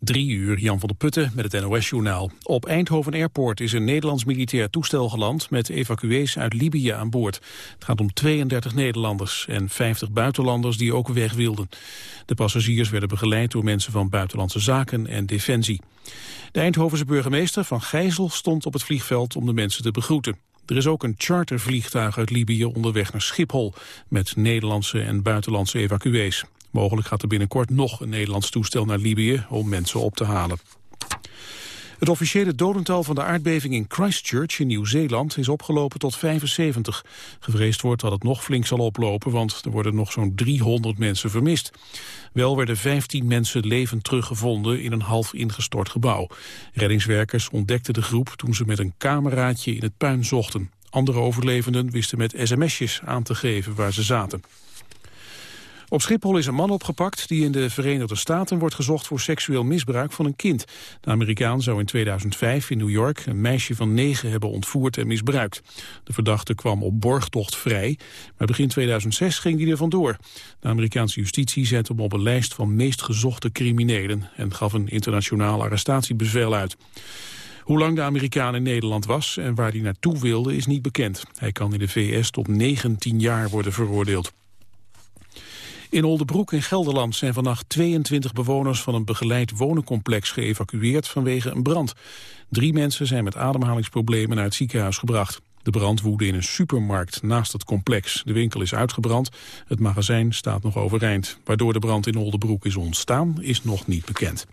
Drie uur, Jan van der Putten met het NOS-journaal. Op Eindhoven Airport is een Nederlands militair toestel geland... met evacuees uit Libië aan boord. Het gaat om 32 Nederlanders en 50 buitenlanders die ook weg wilden. De passagiers werden begeleid door mensen van Buitenlandse Zaken en Defensie. De Eindhovense burgemeester Van Gijzel stond op het vliegveld om de mensen te begroeten. Er is ook een chartervliegtuig uit Libië onderweg naar Schiphol... met Nederlandse en buitenlandse evacuees. Mogelijk gaat er binnenkort nog een Nederlands toestel naar Libië om mensen op te halen. Het officiële dodental van de aardbeving in Christchurch in Nieuw-Zeeland is opgelopen tot 75. Gevreesd wordt dat het nog flink zal oplopen, want er worden nog zo'n 300 mensen vermist. Wel werden 15 mensen levend teruggevonden in een half ingestort gebouw. Reddingswerkers ontdekten de groep toen ze met een cameraatje in het puin zochten. Andere overlevenden wisten met sms'jes aan te geven waar ze zaten. Op Schiphol is een man opgepakt die in de Verenigde Staten wordt gezocht voor seksueel misbruik van een kind. De Amerikaan zou in 2005 in New York een meisje van negen hebben ontvoerd en misbruikt. De verdachte kwam op borgtocht vrij, maar begin 2006 ging hij er vandoor. De Amerikaanse justitie zette hem op een lijst van meest gezochte criminelen en gaf een internationaal arrestatiebevel uit. Hoe lang de Amerikaan in Nederland was en waar hij naartoe wilde is niet bekend. Hij kan in de VS tot 19 jaar worden veroordeeld. In Oldebroek in Gelderland zijn vannacht 22 bewoners van een begeleid wonencomplex geëvacueerd vanwege een brand. Drie mensen zijn met ademhalingsproblemen naar het ziekenhuis gebracht. De brand woedde in een supermarkt naast het complex. De winkel is uitgebrand, het magazijn staat nog overeind. Waardoor de brand in Oldebroek is ontstaan, is nog niet bekend.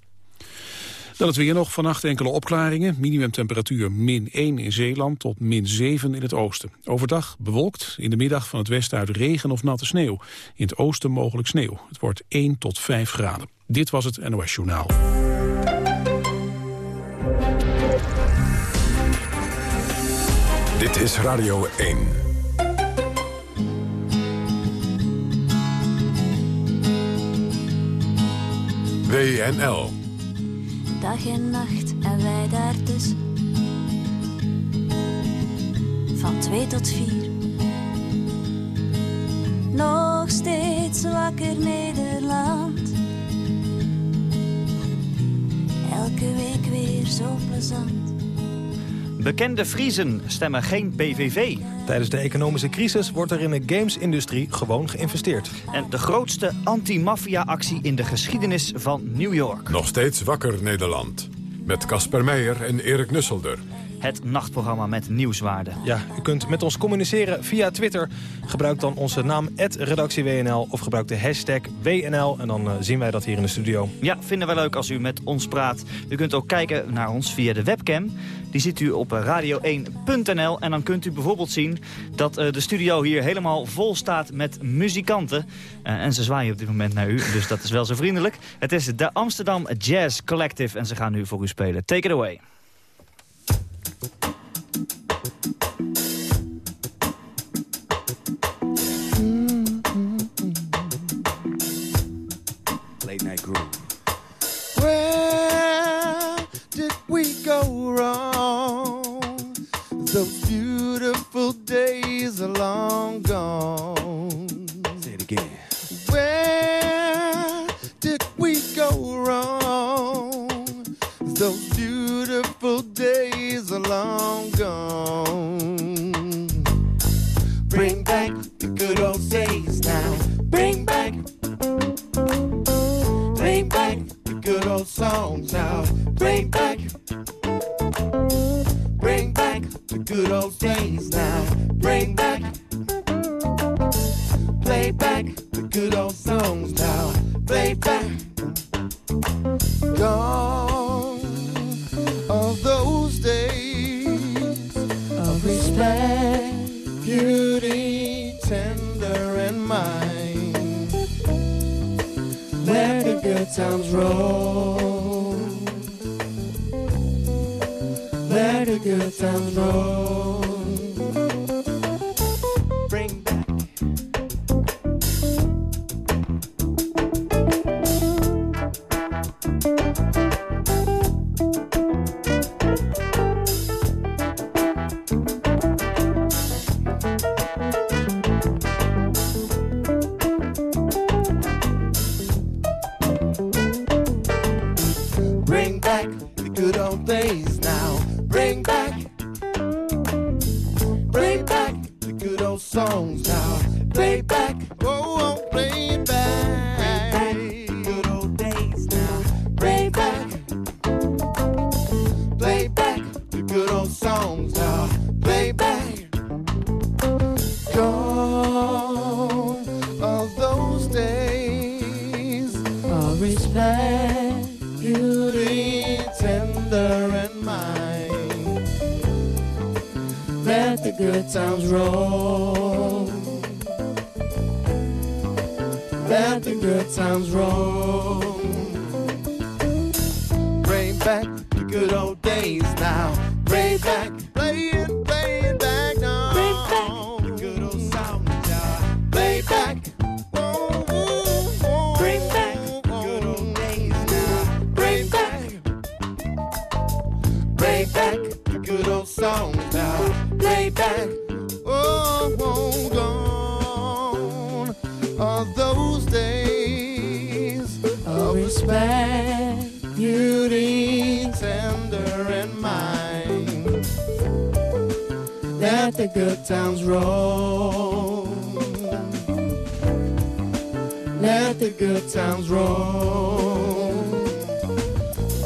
Dan het weer nog. Vannacht enkele opklaringen. Minimumtemperatuur min 1 in Zeeland tot min 7 in het oosten. Overdag bewolkt. In de middag van het westen uit regen of natte sneeuw. In het oosten mogelijk sneeuw. Het wordt 1 tot 5 graden. Dit was het NOS Journaal. Dit is Radio 1. WNL dag en nacht en wij daar dus Van twee tot vier. Nog steeds wakker Nederland. Elke week weer zo plezant. Bekende Friesen stemmen geen PVV. Tijdens de economische crisis wordt er in de gamesindustrie gewoon geïnvesteerd. En de grootste anti-maffia-actie in de geschiedenis van New York. Nog steeds wakker Nederland. Met Casper Meijer en Erik Nusselder het nachtprogramma met nieuwswaarde. Ja, u kunt met ons communiceren via Twitter. Gebruik dan onze naam redactieWNL of gebruik de hashtag WNL. En dan uh, zien wij dat hier in de studio. Ja, vinden wij leuk als u met ons praat. U kunt ook kijken naar ons via de webcam. Die ziet u op radio1.nl. En dan kunt u bijvoorbeeld zien dat uh, de studio hier helemaal vol staat met muzikanten. Uh, en ze zwaaien op dit moment naar u, dus dat is wel zo vriendelijk. Het is de Amsterdam Jazz Collective en ze gaan nu voor u spelen. Take it away. Go wrong? Good times roll. Let the good times roll. The times roll. Let the good times roll.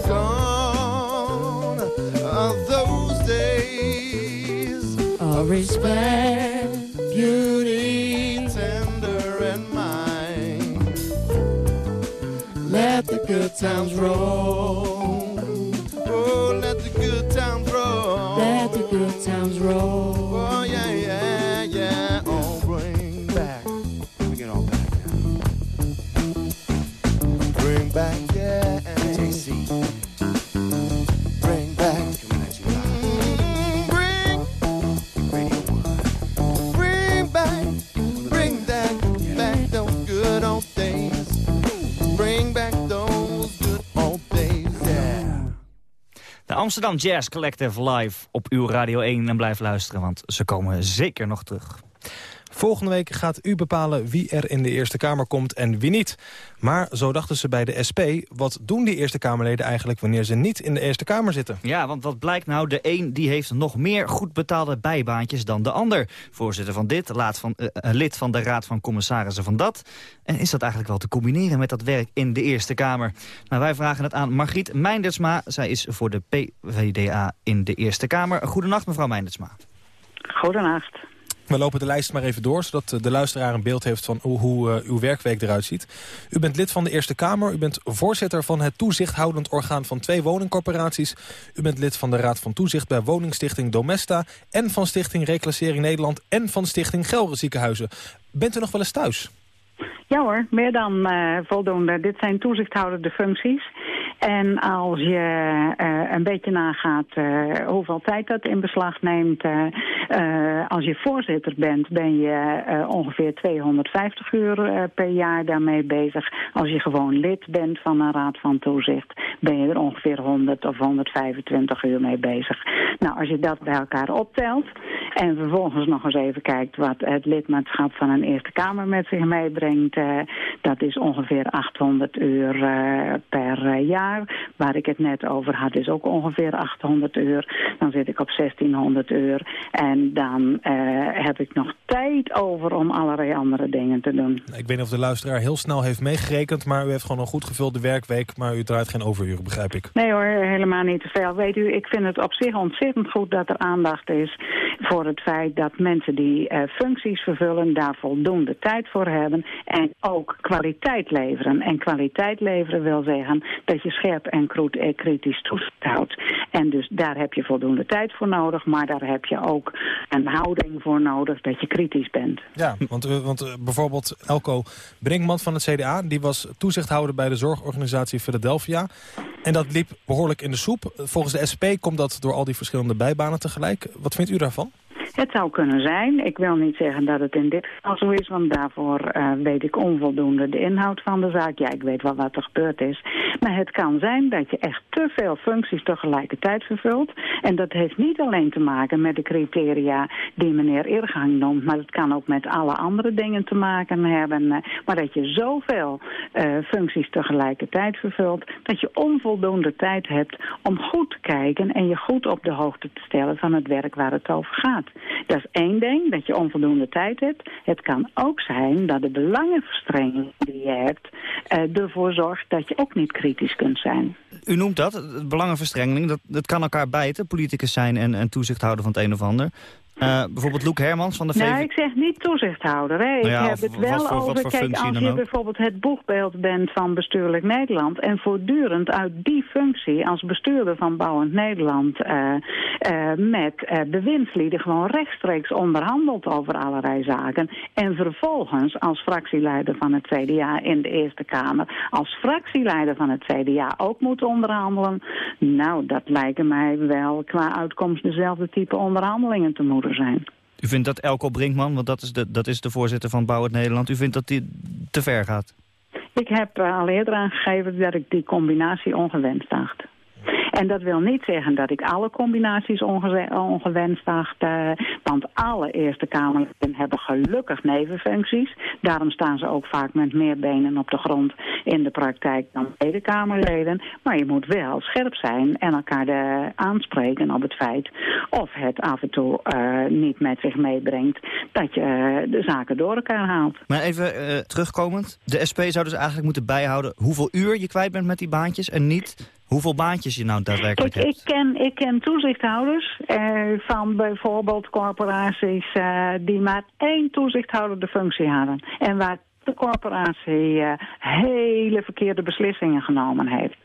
Gone are those days of respect, beauty, tender and mine. Let the good times roll. Amsterdam Jazz Collective live op uw Radio 1 en blijf luisteren, want ze komen zeker nog terug. Volgende week gaat u bepalen wie er in de Eerste Kamer komt en wie niet. Maar zo dachten ze bij de SP, wat doen die Eerste Kamerleden eigenlijk... wanneer ze niet in de Eerste Kamer zitten? Ja, want wat blijkt nou? De een die heeft nog meer goed betaalde bijbaantjes dan de ander. Voorzitter van dit, laat van, eh, eh, lid van de Raad van Commissarissen van dat. En is dat eigenlijk wel te combineren met dat werk in de Eerste Kamer? Nou, wij vragen het aan Margriet Meindersma. Zij is voor de PVDA in de Eerste Kamer. Goedenacht, mevrouw Meindersma. Goedenacht. We lopen de lijst maar even door, zodat de luisteraar een beeld heeft van hoe, hoe eh, uw werkweek eruit ziet. U bent lid van de Eerste Kamer, u bent voorzitter van het toezichthoudend orgaan van twee woningcorporaties. U bent lid van de Raad van Toezicht bij woningstichting Domesta en van Stichting Reclassering Nederland en van Stichting Gelre Ziekenhuizen. Bent u nog wel eens thuis? Ja hoor, meer dan eh, voldoende. Dit zijn toezichthoudende functies. En als je eh, een beetje nagaat eh, hoeveel tijd dat in beslag neemt... eh, als je voorzitter bent, ben je ongeveer 250 uur per jaar daarmee bezig. Als je gewoon lid bent van een raad van toezicht... ben je er ongeveer 100 of 125 uur mee bezig. Nou, als je dat bij elkaar optelt... en vervolgens nog eens even kijkt wat het lidmaatschap van een Eerste Kamer met zich meebrengt... dat is ongeveer 800 uur per eh, jaar. Waar ik het net over had is ook ongeveer 800 uur. Dan zit ik op 1600 uur. En dan eh, heb ik nog tijd over om allerlei andere dingen te doen. Ik weet niet of de luisteraar heel snel heeft meegerekend... maar u heeft gewoon een goed gevulde werkweek... maar u draait geen overuren, begrijp ik. Nee hoor, helemaal niet te veel. Weet u, ik vind het op zich ontzettend goed dat er aandacht is voor het feit dat mensen die eh, functies vervullen daar voldoende tijd voor hebben en ook kwaliteit leveren. En kwaliteit leveren wil zeggen dat je scherp en eh, kritisch toezicht. En dus daar heb je voldoende tijd voor nodig, maar daar heb je ook een houding voor nodig dat je kritisch bent. Ja, want, eh, want eh, bijvoorbeeld Elko Brinkman van het CDA... die was toezichthouder bij de zorgorganisatie Philadelphia. En dat liep behoorlijk in de soep. Volgens de SP komt dat door al die verschillende bijbanen tegelijk. Wat vindt u daarvan? Het zou kunnen zijn. Ik wil niet zeggen dat het in dit geval zo is, want daarvoor uh, weet ik onvoldoende de inhoud van de zaak. Ja, ik weet wel wat er gebeurd is. Maar het kan zijn dat je echt te veel functies tegelijkertijd vervult. En dat heeft niet alleen te maken met de criteria die meneer Irgang noemt, maar het kan ook met alle andere dingen te maken hebben. Uh, maar dat je zoveel uh, functies tegelijkertijd vervult, dat je onvoldoende tijd hebt om goed te kijken en je goed op de hoogte te stellen van het werk waar het over gaat. Dat is één ding, dat je onvoldoende tijd hebt. Het kan ook zijn dat de belangenverstrengeling die je hebt uh, ervoor zorgt dat je ook niet kritisch kunt zijn. U noemt dat, belangenverstrengeling, dat, dat kan elkaar bijten, politicus zijn en, en toezichthouder van het een of ander. Uh, bijvoorbeeld Loek Hermans van de VVD? Nee, ik zeg niet toezichthouder. Hè. Ik nou heb het wel voor, over... Kijk, als je bijvoorbeeld het boegbeeld bent van Bestuurlijk Nederland... en voortdurend uit die functie als bestuurder van Bouwend Nederland... Uh, uh, met bewindslieden gewoon rechtstreeks onderhandelt over allerlei zaken... en vervolgens als fractieleider van het CDA in de Eerste Kamer... als fractieleider van het CDA ook moet onderhandelen... nou, dat lijken mij wel qua uitkomst dezelfde type onderhandelingen te zijn. U vindt dat Elko Brinkman, want dat is de, dat is de voorzitter van Bouw het Nederland... u vindt dat die te ver gaat? Ik heb uh, al eerder aangegeven dat ik die combinatie ongewenst acht. En dat wil niet zeggen dat ik alle combinaties ongewenst acht. Uh, want alle Eerste Kamerleden hebben gelukkig nevenfuncties. Daarom staan ze ook vaak met meer benen op de grond in de praktijk dan Tweede Kamerleden. Maar je moet wel scherp zijn en elkaar de, aanspreken op het feit of het af en toe niet met zich meebrengt dat je de zaken door elkaar haalt. Maar even terugkomend, de SP zou dus eigenlijk moeten bijhouden hoeveel uur je kwijt bent met die baantjes en niet Hoeveel baantjes je nou daadwerkelijk ik, hebt? Ik ken, ik ken toezichthouders eh, van bijvoorbeeld corporaties eh, die maar één toezichthouder de functie hadden. En waar de corporatie eh, hele verkeerde beslissingen genomen heeft.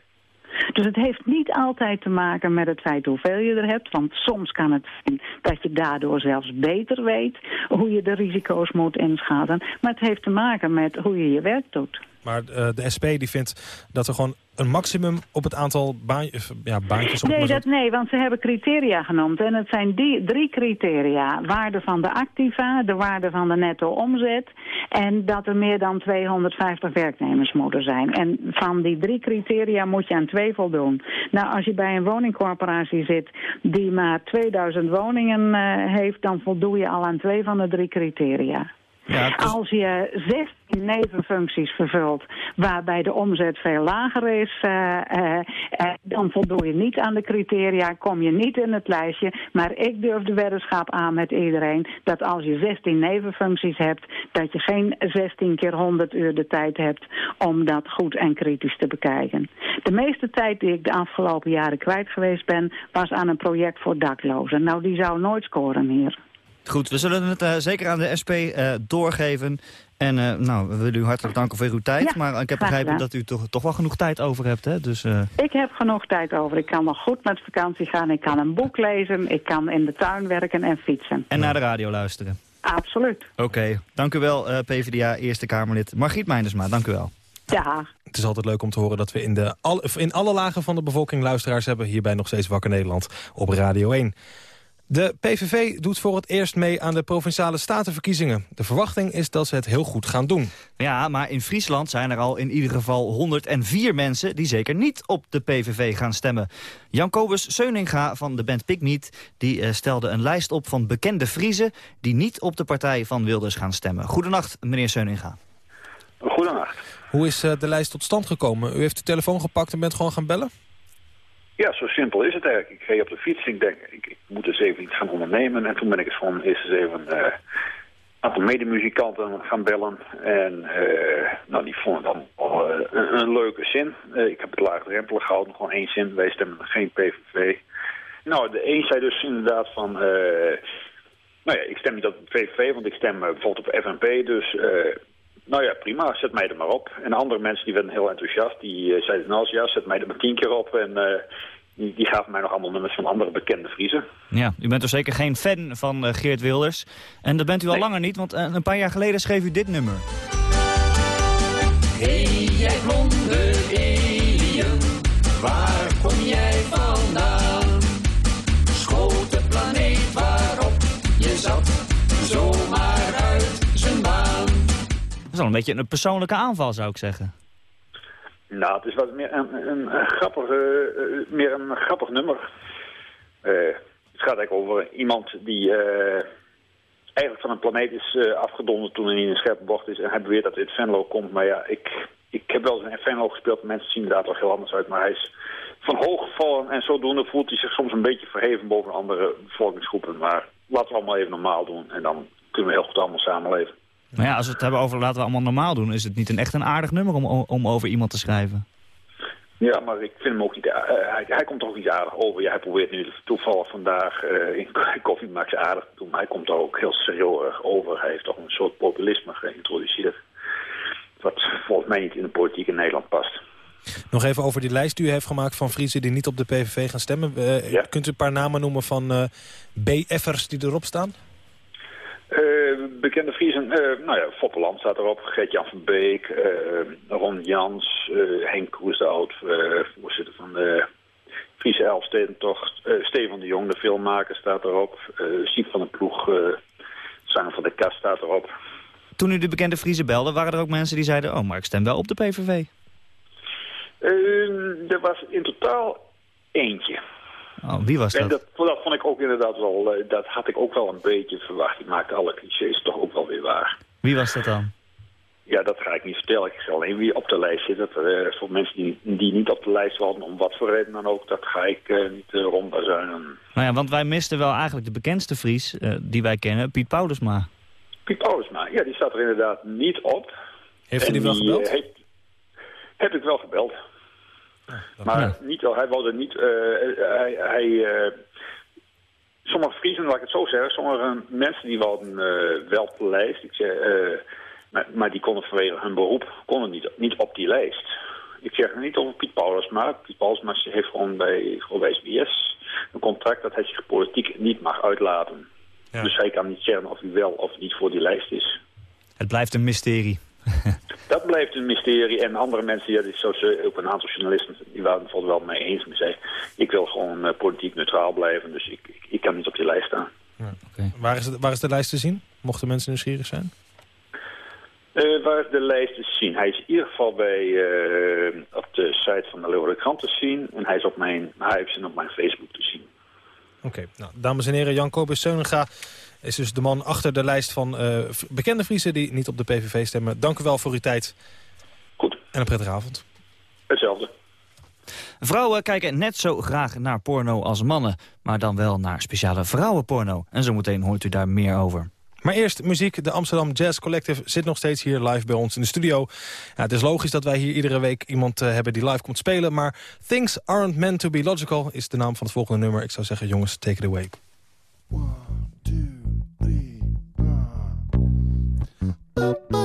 Dus het heeft niet altijd te maken met het feit hoeveel je er hebt. Want soms kan het zijn dat je daardoor zelfs beter weet hoe je de risico's moet inschatten. Maar het heeft te maken met hoe je je werk doet. Maar uh, de SP die vindt dat er gewoon een maximum op het aantal baantjes... Ja, baantjes op nee, dat, nee, want ze hebben criteria genoemd. En het zijn die, drie criteria. Waarde van de activa, de waarde van de netto omzet... en dat er meer dan 250 werknemers moeten zijn. En van die drie criteria moet je aan twee voldoen. Nou, als je bij een woningcorporatie zit die maar 2000 woningen uh, heeft... dan voldoe je al aan twee van de drie criteria. Als je 16 nevenfuncties vervult waarbij de omzet veel lager is, uh, uh, uh, dan voldoe je niet aan de criteria, kom je niet in het lijstje. Maar ik durf de weddenschap aan met iedereen dat als je 16 nevenfuncties hebt, dat je geen 16 keer 100 uur de tijd hebt om dat goed en kritisch te bekijken. De meeste tijd die ik de afgelopen jaren kwijt geweest ben, was aan een project voor daklozen. Nou, die zou nooit scoren hier. Goed, we zullen het uh, zeker aan de SP uh, doorgeven. En uh, nou, we willen u hartelijk danken voor uw tijd. Ja, maar ik heb begrepen dat u toch, toch wel genoeg tijd over hebt. Hè? Dus, Ik heb genoeg tijd over. Ik kan nog goed met vakantie gaan. Ik kan een boek lezen. Ik kan in de tuin werken en fietsen. En naar de radio luisteren. Absoluut. Oké, okay. dank u wel PvdA Eerste Kamerlid Margriet Meindersma. Dank u wel. Ja. Het is altijd leuk om te horen dat we in, de, al, in alle lagen van de bevolking luisteraars hebben. Hierbij nog steeds Wakker Nederland op Radio 1. De PVV doet voor het eerst mee aan de Provinciale Statenverkiezingen. De verwachting is dat ze het heel goed gaan doen. Ja, maar in Friesland zijn er al in ieder geval 104 mensen... die zeker niet op de PVV gaan stemmen. Jan Kobus Seuninga van de band Pikniet... die uh, stelde een lijst op van bekende Friesen... die niet op de partij van Wilders gaan stemmen. Goedenacht, meneer Seuninga. Goedenacht. Hoe is uh, de lijst tot stand gekomen? U heeft de telefoon gepakt en bent gewoon gaan bellen? Ja, zo simpel is het eigenlijk. Ik reed op de fiets en ik denk, ik, moet eens even iets gaan ondernemen. En toen ben ik eens eerst eens even een aantal medemuzikanten gaan bellen. En uh, nou, die vonden dan al uh, een, een, leuke zin. ik heb het laagdrempelig gehouden, gewoon één zin. Wij stemmen geen PVV. Nou, de een zei dus inderdaad van... nou ja, ik stem niet op PVV, want ik stem bijvoorbeeld op FNP. Dus nou ja, prima, zet mij er maar op. En andere mensen die werden heel enthousiast. Die uh, zeiden, nou ja, zet mij er maar tien keer op. En uh, die, die gaven mij nog allemaal nummers van andere bekende Friesen. Ja, u bent dus zeker geen fan van uh, Geert Wilders. En dat bent u al langer niet, want een paar jaar geleden schreef u dit nummer. Hey, jij een beetje een persoonlijke aanval, zou ik zeggen. Nou, het is wat meer een, een, grappig, eh, meer een grappig nummer. Eh, het gaat eigenlijk over iemand die eh, eigenlijk van een planeet is afgedonderd toen hij in een scherpe bocht is. En hij beweert dat uit Venlo komt. Maar ja, ik, ik heb wel eens in Venlo gespeeld. Mensen zien er toch heel anders uit. Maar hij is van hoog gevallen en zodoende voelt hij zich soms een beetje verheven boven andere bevolkingsgroepen. Maar laten we allemaal even normaal doen en dan kunnen we heel goed allemaal samenleven. Maar ja, als we het hebben over laten we allemaal normaal doen... is het niet een echt een aardig nummer om, om over iemand te schrijven. Ja, maar ik vind hem ook niet... Uh, hij, hij, komt toch niet aardig over. Ja, hij probeert nu toevallig vandaag uh, in Koffie Max aardig te doen. Maar hij komt er ook heel serieus over. Hij heeft toch een soort populisme geïntroduceerd. Wat volgens mij niet in de politiek in Nederland past. Nog even over die lijst die u heeft gemaakt van Friese die niet op de PVV gaan stemmen. Uh, ja. Kunt u een paar namen noemen van uh, BF'ers die erop staan? Uh, bekende Friesen, uh, nou ja, Foppeland staat erop, Gert-Jan van Beek, uh, Ron Jans, Henk Kroes, de oud-voorzitter van de Friese Elfstedentocht, Steven de Jong, de filmmaker, staat erop, Siep van den Ploeg, zanger van de Kast staat erop. Toen u de bekende Friese belde, waren er ook mensen die zeiden, oh, maar ik stem wel op de PVV? er was in totaal eentje. Oh, wie was dat? En dat, dat vond ik ook inderdaad wel, uh, dat had ik ook wel een beetje verwacht. Die maakte alle clichés toch ook wel weer waar. Wie was dat dan? Ja, dat ga ik niet vertellen. Ik zeg alleen wie op de lijst zit. Dat, uh, voor mensen die, die niet op de lijst waren, om wat voor reden dan ook, dat ga ik uh, niet uh, rondbazuinen. Nou ja, want wij misten wel eigenlijk de bekendste Fries die wij kennen, Piet Paulusma. Piet Paulusma, ja, die staat er inderdaad niet op. Heeft u die wel gebeld? Heeft, heb ik wel gebeld. Maar ja. niet, hij wilde niet... Uh, hij, hij uh, sommige Friesen, laat ik het zo zeggen... sommige mensen die wilden uh, wel op de lijst. Ik zeg, maar, maar, die konden vanwege hun beroep konden niet, niet op die lijst. Ik zeg niet over Piet Paulus, maar Piet Paulus maar heeft gewoon bij, gewoon bij SBS een contract dat hij zich politiek niet mag uitlaten. Ja. Dus hij kan niet zeggen of hij wel of niet voor die lijst is. Het blijft een mysterie. Dat blijft een mysterie. En andere mensen, ja, zoals ook een aantal journalisten, die waren het wel mee eens. Maar zei, ik wil gewoon uh, politiek neutraal blijven, dus ik, ik, ik, kan niet op die lijst staan. Ja, okay. waar, is het, waar is de lijst te zien? Mochten mensen nieuwsgierig zijn? Uh, waar is de lijst te zien? Hij is in ieder geval bij, uh, op de site van de Leeuwarden Krant te zien. En hij is op mijn, hij is op mijn Facebook te zien. Oké, okay. nou, dames en heren, Jan Kobus Seunenga is dus de man achter de lijst van uh, bekende Friesen die niet op de PVV stemmen. Dank u wel voor uw tijd. Goed. En een prettige avond. Hetzelfde. Vrouwen kijken net zo graag naar porno als mannen. Maar dan wel naar speciale vrouwenporno. En zometeen hoort u daar meer over. Maar eerst muziek. De Amsterdam Jazz Collective zit nog steeds hier live bij ons in de studio. Ja, het is logisch dat wij hier iedere week iemand uh, hebben die live komt spelen. Maar Things Aren't Meant to be Logical is de naam van het volgende nummer. Ik zou zeggen, jongens, take it away. One, two, Yeah.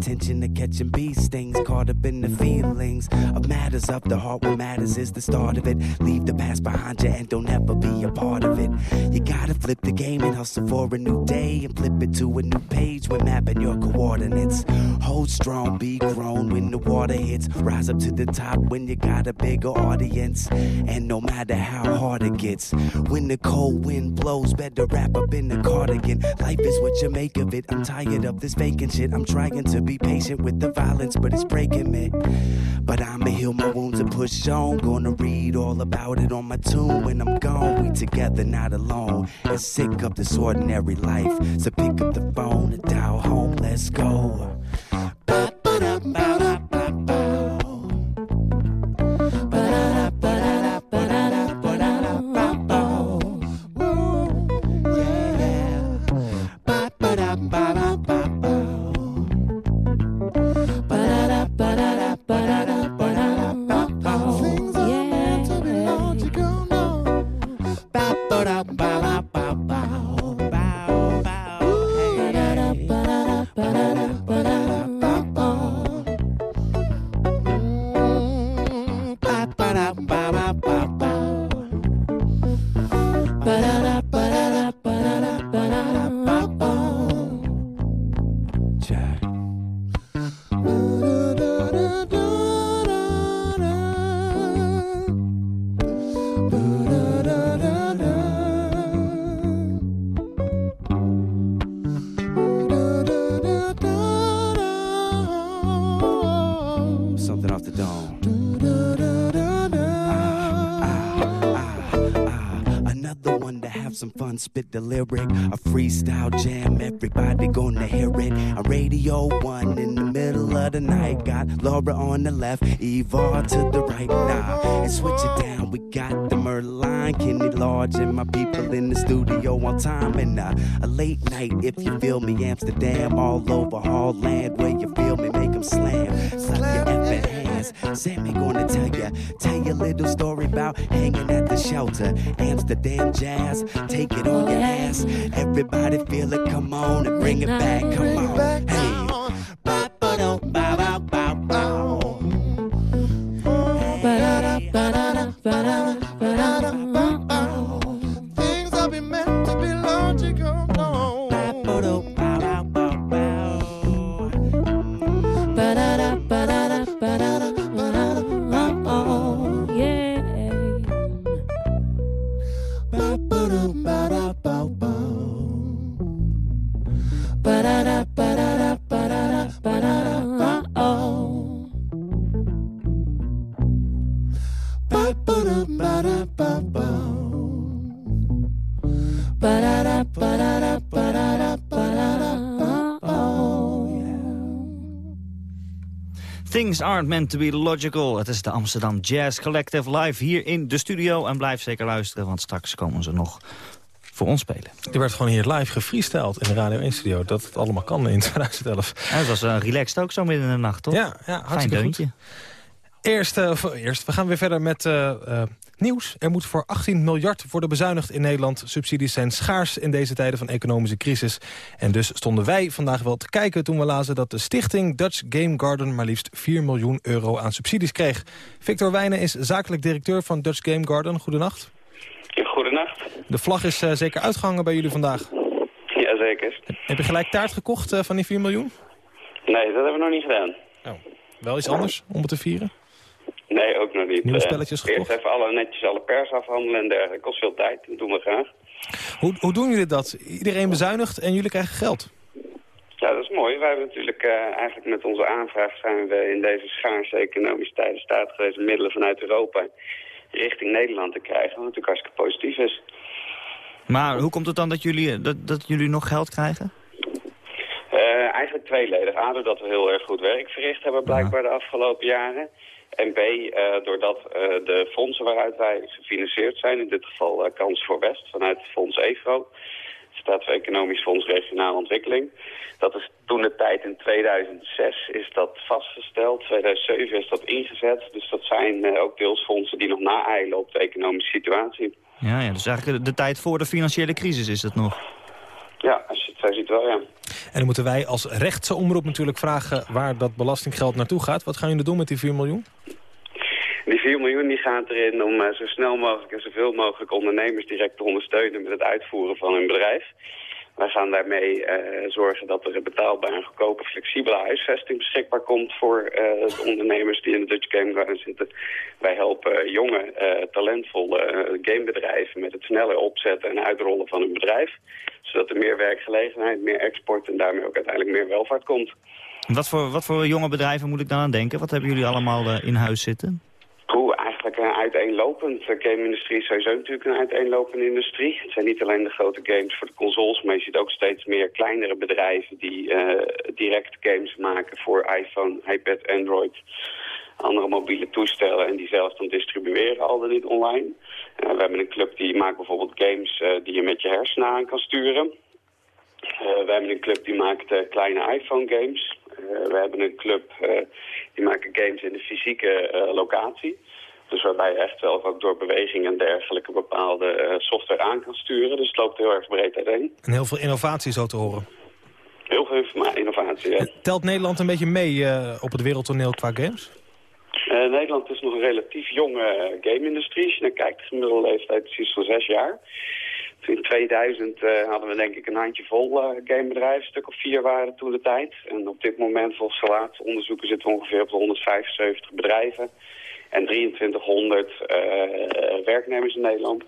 Attention to catching bee stings? Caught up in the feelings of matters of the heart. What matters is the start of it. Leave the past behind you and don't ever be a part of it. You gotta flip the game and hustle for a new day and flip it to a new page when mapping your coordinates. Strong, be grown when the water hits. Rise up to the top when you got a bigger audience. And no matter how hard it gets, when the cold wind blows, better wrap up in the cardigan. Life is what you make of it. I'm tired of this vacant shit. I'm trying to be patient with the violence, but it's breaking me. But I'ma heal my wounds and push on. Gonna read all about it on my tomb when I'm gone. We together, not alone. And sick of this ordinary life. So pick up the phone and dial home. Let's go. Spit the lyric. A freestyle jam, everybody gonna hear it. A radio one in the middle of the night. Got Laura on the left, Eva to the right. Nah, and switch it down. We got the Merline, Kenny Large, and my people in the studio on time. And uh, a late night, if you feel me, Amsterdam, all over Hallland, where you feel me, make them slam. Slap your effing hands. Sammy gonna tell ya, tell little story about hanging at the shelter. Amsterdam jazz, take it on your ass. Everybody feel it, come on and bring it back, come on. Things aren't meant to be logical. Het is de Amsterdam Jazz Collective live hier in de studio. En blijf zeker luisteren, want straks komen ze nog voor ons spelen. Er werd gewoon hier live gefreestyled in de Radio 1-studio. Dat het allemaal kan in 2011. Ja, het was uh, relaxed ook zo midden in de nacht, toch? Ja, ja Fijn hartstikke goed. Eerst, voor- eerst, we gaan weer verder met eh, eh, nieuws. Er moet voor 18 miljard worden bezuinigd in Nederland. Subsidies zijn schaars in deze tijden van economische crisis. En dus stonden wij vandaag wel te kijken toen we lazen... dat de stichting Dutch Game Garden maar liefst 4 miljoen euro aan subsidies kreeg. Victor Wijnen is zakelijk directeur van Dutch Game Garden. Goedenacht. Goedenacht. De vlag is zeker uitgehangen bij jullie vandaag. Jazeker. Heb je gelijk taart gekocht van die 4 miljoen? Nee, dat hebben we nog niet gedaan. Wel iets anders om het te vieren? Nee, ook nog niet. Nieuwe Eh, spelletjes Eerst even alle, netjes alle pers afhandelen en dergelijke. Kost veel tijd, dat doen we graag. Hoe, hoe doen jullie dat? Iedereen bezuinigt en jullie krijgen geld. Ja, dat is mooi. Wij hebben natuurlijk eh, eigenlijk met onze aanvraag zijn we in deze schaarse economische tijden staat geweest middelen vanuit Europa richting Nederland te krijgen. Wat natuurlijk hartstikke positief is. Maar hoe komt het dan dat jullie, dat, dat jullie nog geld krijgen? Eh, eigenlijk tweeledig. A, doordat we heel erg goed werk verricht hebben blijkbaar de afgelopen jaren. En B, eh, doordat eh, de fondsen waaruit wij gefinancierd zijn, in dit geval eh, Kans voor West vanuit het Fonds Staat voor Economisch Fonds Regionale Ontwikkeling. Dat is toen de tijd in 2006 is dat vastgesteld. 2007 is dat ingezet. Dus dat zijn ook deels fondsen die nog naeilen op de economische situatie. Ja, ja, dus eigenlijk de tijd voor de financiële crisis is het nog. Ja, als je het Zo ziet wel, ja. En dan moeten wij als rechtse omroep natuurlijk vragen waar dat belastinggeld naartoe gaat. Wat gaan jullie doen met die 4 miljoen? Die 4 miljoen die gaat erin om uh, zo snel mogelijk en zoveel mogelijk ondernemers direct te ondersteunen met het uitvoeren van hun bedrijf. Wij gaan daarmee uh, zorgen dat er een betaalbare, goedkope, flexibele huisvesting beschikbaar komt voor uh, de ondernemers die in de Dutch Game Garden zitten. Wij helpen jonge, uh, talentvolle gamebedrijven met het sneller opzetten en uitrollen van hun bedrijf. Zodat er meer werkgelegenheid, meer export en daarmee ook uiteindelijk meer welvaart komt. Wat voor, wat voor jonge bedrijven moet ik dan aan denken? Wat hebben jullie allemaal in huis zitten? Hoe eigenlijk een uiteenlopend. De game-industrie is sowieso natuurlijk een uiteenlopende industrie. Het zijn niet alleen de grote games voor de consoles, maar je ziet ook steeds meer kleinere bedrijven die uh, direct games maken voor iPhone, iPad, Android, andere mobiele toestellen en die zelf dan distribueren al dan niet online. Uh, we hebben een club die maakt bijvoorbeeld games uh, die je met je hersenen aan kan sturen. we hebben een club die maakt kleine iPhone games. we hebben een club die maken games in de fysieke locatie. Dus waarbij je echt zelf ook door beweging en dergelijke bepaalde uh, software aan kan sturen. Dus het loopt heel erg breed uiteen. En heel veel innovatie zo te horen. Heel veel innovatie, ja. Telt Nederland een beetje mee uh, op het wereldtoneel qua games? Uh, Nederland is nog een relatief jonge game-industrie. Als je naar kijkt, de gemiddelde leeftijd is iets van zes jaar. In 2000 uh, hadden we denk ik een handjevol gamebedrijven, een stuk of vier waren toen de tijd. En op dit moment, volgens de laatste onderzoeken, zitten we ongeveer op de 175 bedrijven en 2300 uh, werknemers in Nederland.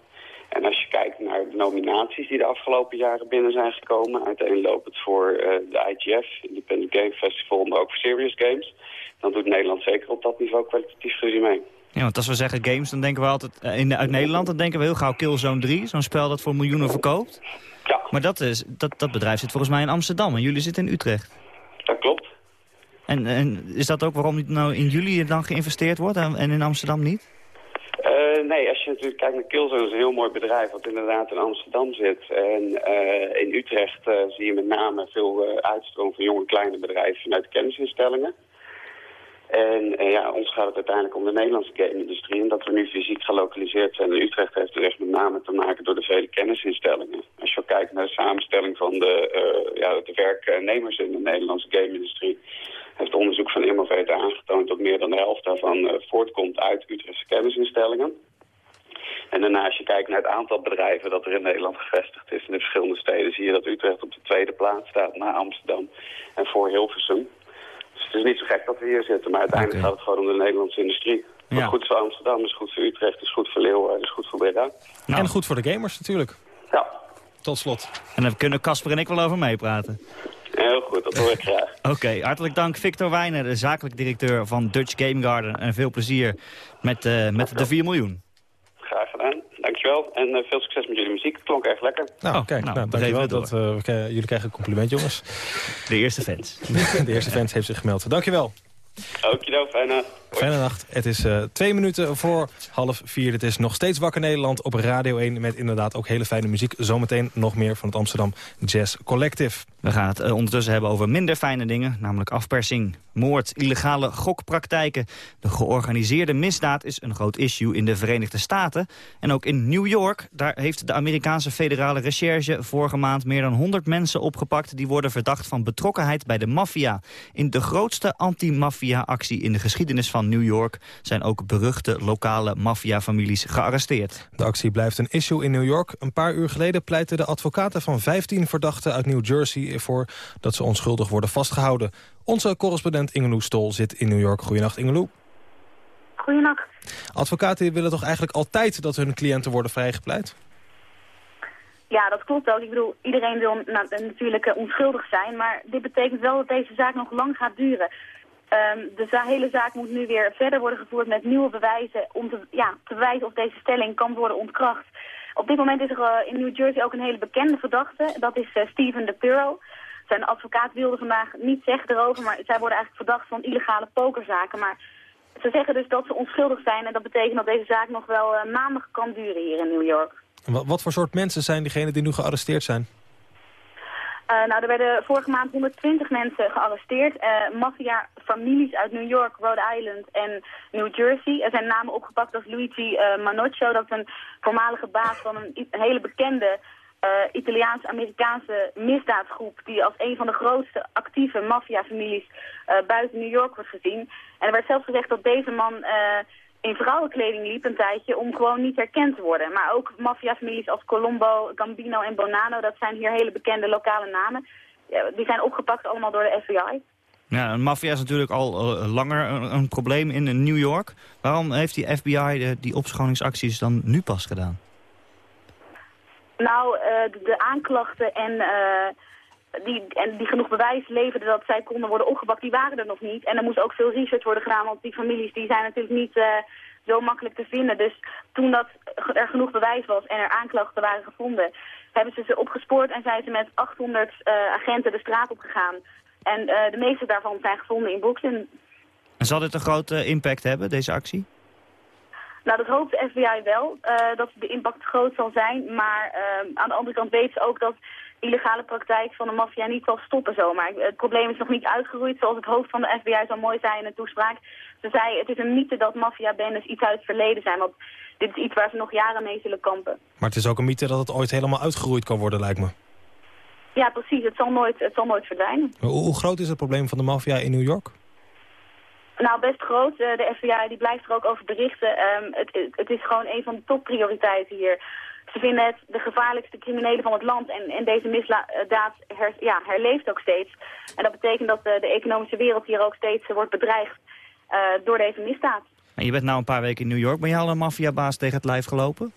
En als je kijkt naar de nominaties die de afgelopen jaren binnen zijn gekomen, uiteenlopend voor de IGF, Independent Game Festival, maar ook voor Serious Games, dan doet Nederland zeker op dat niveau kwalitatief gezien mee. Ja, want als we zeggen games, dan denken we altijd uh, in, uit Nederland, dan denken we heel gauw Killzone 3, zo'n spel dat voor miljoenen verkoopt. Ja. Maar dat, is, dat, dat bedrijf zit volgens mij in Amsterdam en jullie zitten in Utrecht. Dat klopt. En, is dat ook waarom nou in jullie dan geïnvesteerd wordt en, in Amsterdam niet? Uh, nee, als je natuurlijk kijkt naar Killzone, is een heel mooi bedrijf wat inderdaad in Amsterdam zit. En uh, in Utrecht uh, zie je met name veel uitstroom van jonge kleine bedrijven vanuit kennisinstellingen. En ja, ons gaat het uiteindelijk om de Nederlandse game-industrie. En dat we nu fysiek gelokaliseerd zijn in Utrecht heeft er echt met name te maken door de vele kennisinstellingen. Als je kijkt naar de samenstelling van de, ja, de werknemers in de Nederlandse game-industrie, heeft onderzoek van Immovate aangetoond dat meer dan de helft daarvan uh, voortkomt uit Utrechtse kennisinstellingen. En daarna als je kijkt naar het aantal bedrijven dat er in Nederland gevestigd is in de verschillende steden, zie je dat Utrecht op de tweede plaats staat na Amsterdam en voor Hilversum. Dus het is niet zo gek dat we hier zitten, maar uiteindelijk okay. gaat het gewoon om de Nederlandse industrie. Wat ja. goed voor Amsterdam is goed voor Utrecht, is goed voor Leeuwarden, is goed voor Breda. Nou. En goed voor de gamers natuurlijk. Ja. Tot slot. En daar kunnen Casper en ik wel over meepraten. Heel goed, dat hoor ik graag. Oké, okay, hartelijk dank Victor Wijner, de zakelijk directeur van Dutch Game Garden. En veel plezier met, uh, met de 4 miljoen. Graag gedaan. Dankjewel. En uh, veel succes met jullie muziek. Het klonk erg lekker. Nou, oké. Okay. Nou, nou, dankjewel. Dat, uh, jullie krijgen een compliment, jongens. De eerste fans. De eerste fans heeft zich gemeld. Dankjewel. Okido, fijne Fijne nacht. Het is uh, twee minuten voor half vier. Het is nog steeds Wakker Nederland op Radio 1... met inderdaad ook hele fijne muziek. Zometeen nog meer van het Amsterdam Jazz Collective. We gaan het uh, ondertussen hebben over minder fijne dingen... namelijk afpersing, moord, illegale gokpraktijken. De georganiseerde misdaad is een groot issue in de Verenigde Staten. En ook in New York, daar heeft de Amerikaanse federale recherche... vorige maand meer dan 100 mensen opgepakt... die worden verdacht van betrokkenheid bij de maffia. In de grootste anti-maffia-actie in de geschiedenis van New York zijn ook beruchte lokale maffiafamilies gearresteerd. De actie blijft een issue in New York. Een paar uur geleden pleitten de advocaten van 15 verdachten uit New Jersey ervoor dat ze onschuldig worden vastgehouden. Onze correspondent Ingeloe Stol zit in New York. Goedenacht Ingeloe. Goedenacht. Advocaten willen toch eigenlijk altijd dat hun cliënten worden vrijgepleit? Ja, dat klopt ook. Ik bedoel, iedereen wil nou, natuurlijk uh, onschuldig zijn, maar dit betekent wel dat deze zaak nog lang gaat duren. Um, de hele zaak moet nu weer verder worden gevoerd met nieuwe bewijzen om te, ja, te bewijzen of deze stelling kan worden ontkracht. Op dit moment is er uh, in New Jersey ook een hele bekende verdachte. Dat is uh, Steven DePiro. Zijn advocaat wilde vandaag niet zeggen erover, maar zij worden eigenlijk verdacht van illegale pokerzaken. Maar ze zeggen dus dat ze onschuldig zijn en dat betekent dat deze zaak nog wel uh, maanden kan duren hier in New York. Wat, wat voor soort mensen zijn diegenen die nu gearresteerd zijn? Uh, nou, er werden vorige maand 120 mensen gearresteerd. Uh, Maffia-families uit New York, Rhode Island en New Jersey. Er zijn namen opgepakt als Luigi uh, Manoccio. Dat is een voormalige baas van een, hele bekende eh, Italiaans-Amerikaanse misdaadgroep... die als een van de grootste actieve maffiafamilies uh, buiten New York wordt gezien. En er werd zelfs gezegd dat deze man uh, in vrouwenkleding liep een tijdje... om gewoon niet herkend te worden. Maar ook maffiafamilies als Colombo, Gambino en Bonanno... dat zijn hier hele bekende lokale namen. die zijn opgepakt allemaal door de FBI. Ja, maffia is natuurlijk al langer een, probleem in New York. Waarom heeft die FBI die opschoningsacties dan nu pas gedaan? Nou, uh, de, aanklachten en, uh, die, en die genoeg bewijs leverden dat zij konden worden opgepakt, die waren er nog niet. En er moest ook veel research worden gedaan, want die families die zijn natuurlijk niet zo makkelijk te vinden. Dus toen dat er genoeg bewijs was en er aanklachten waren gevonden, hebben ze ze opgespoord en zijn ze met 800 agenten de straat op gegaan. En de meeste daarvan zijn gevonden in Brooklyn. En zal dit een grote impact hebben, deze actie? Nou, dat hoopt de FBI wel, uh, dat de impact groot zal zijn. Maar uh, aan de andere kant weten ze ook dat illegale praktijk van de maffia niet zal stoppen zomaar. Het probleem is nog niet uitgeroeid, zoals het hoofd van de FBI zo mooi zei in de toespraak. Ze zei, het is een mythe dat maffiabendes iets uit het verleden zijn, want dit is iets waar ze nog jaren mee zullen kampen. Maar het is ook een mythe dat het ooit helemaal uitgeroeid kan worden, lijkt me. Ja, precies. Het zal nooit, het zal nooit verdwijnen. Hoe, hoe groot is het probleem van de maffia in New York? Nou, best groot. De FBI die blijft er ook over berichten. Um, het, het, is gewoon een van de topprioriteiten hier. Ze vinden het de gevaarlijkste criminelen van het land. En, en deze misdaad her, ja, herleeft ook steeds. En dat betekent dat de, de economische wereld hier ook steeds wordt bedreigd uh, door deze misdaad. En je bent nou een paar weken in New York. Ben je al een maffiabaas tegen het lijf gelopen?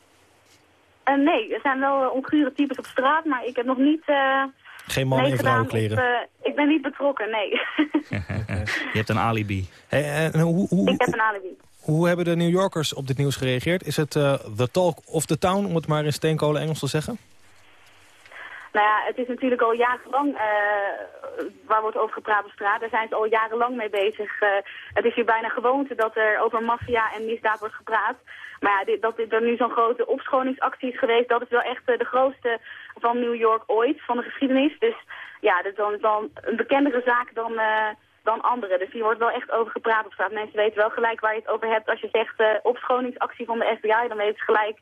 Uh, nee, er zijn wel ongure types op straat, maar ik heb nog niet... Uh, geen man in vrouwenkleren? Uh, ik ben niet betrokken, nee. je hebt een alibi. Hey, hoe, hoe, ik heb een alibi. Hoe hebben de New Yorkers op dit nieuws gereageerd? Is het uh, the talk of the town, om het maar in steenkolen Engels te zeggen? Nou ja, het is natuurlijk al jarenlang uh, waar wordt over gepraat op straat. Daar zijn ze al jarenlang mee bezig. Uh, het is hier bijna gewoonte dat er over maffia en misdaad wordt gepraat. Maar ja, dit, dat er nu zo'n grote opschoningsactie is geweest, dat is wel echt de grootste van New York ooit, van de geschiedenis. Dus ja, dat is dan, dan een bekendere zaak dan, dan andere. Dus hier wordt wel echt over gepraat op straat. Mensen weten wel gelijk waar je het over hebt. Als je zegt opschoningsactie van de FBI, dan weten ze gelijk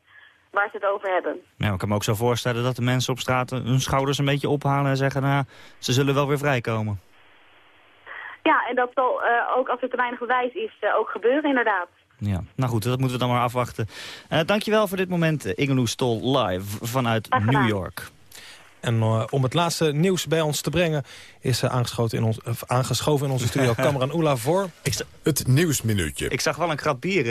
waar ze het over hebben. Ja, ik kan me ook zo voorstellen dat de mensen op straat hun schouders een beetje ophalen en zeggen, nou, ze zullen wel weer vrijkomen. Ja, en dat zal uh, ook als er te weinig bewijs is ook gebeuren inderdaad. Ja, nou goed, dat moeten we dan maar afwachten. Uh, dankjewel voor dit moment, Ingeloe Stol, live vanuit New York. En uh, om het laatste nieuws bij ons te brengen... is uh, aangeschoven, in ons, uh, aangeschoven in onze studio Cameron Oela voor... Het Nieuwsminuutje. Ik zag wel een krat bier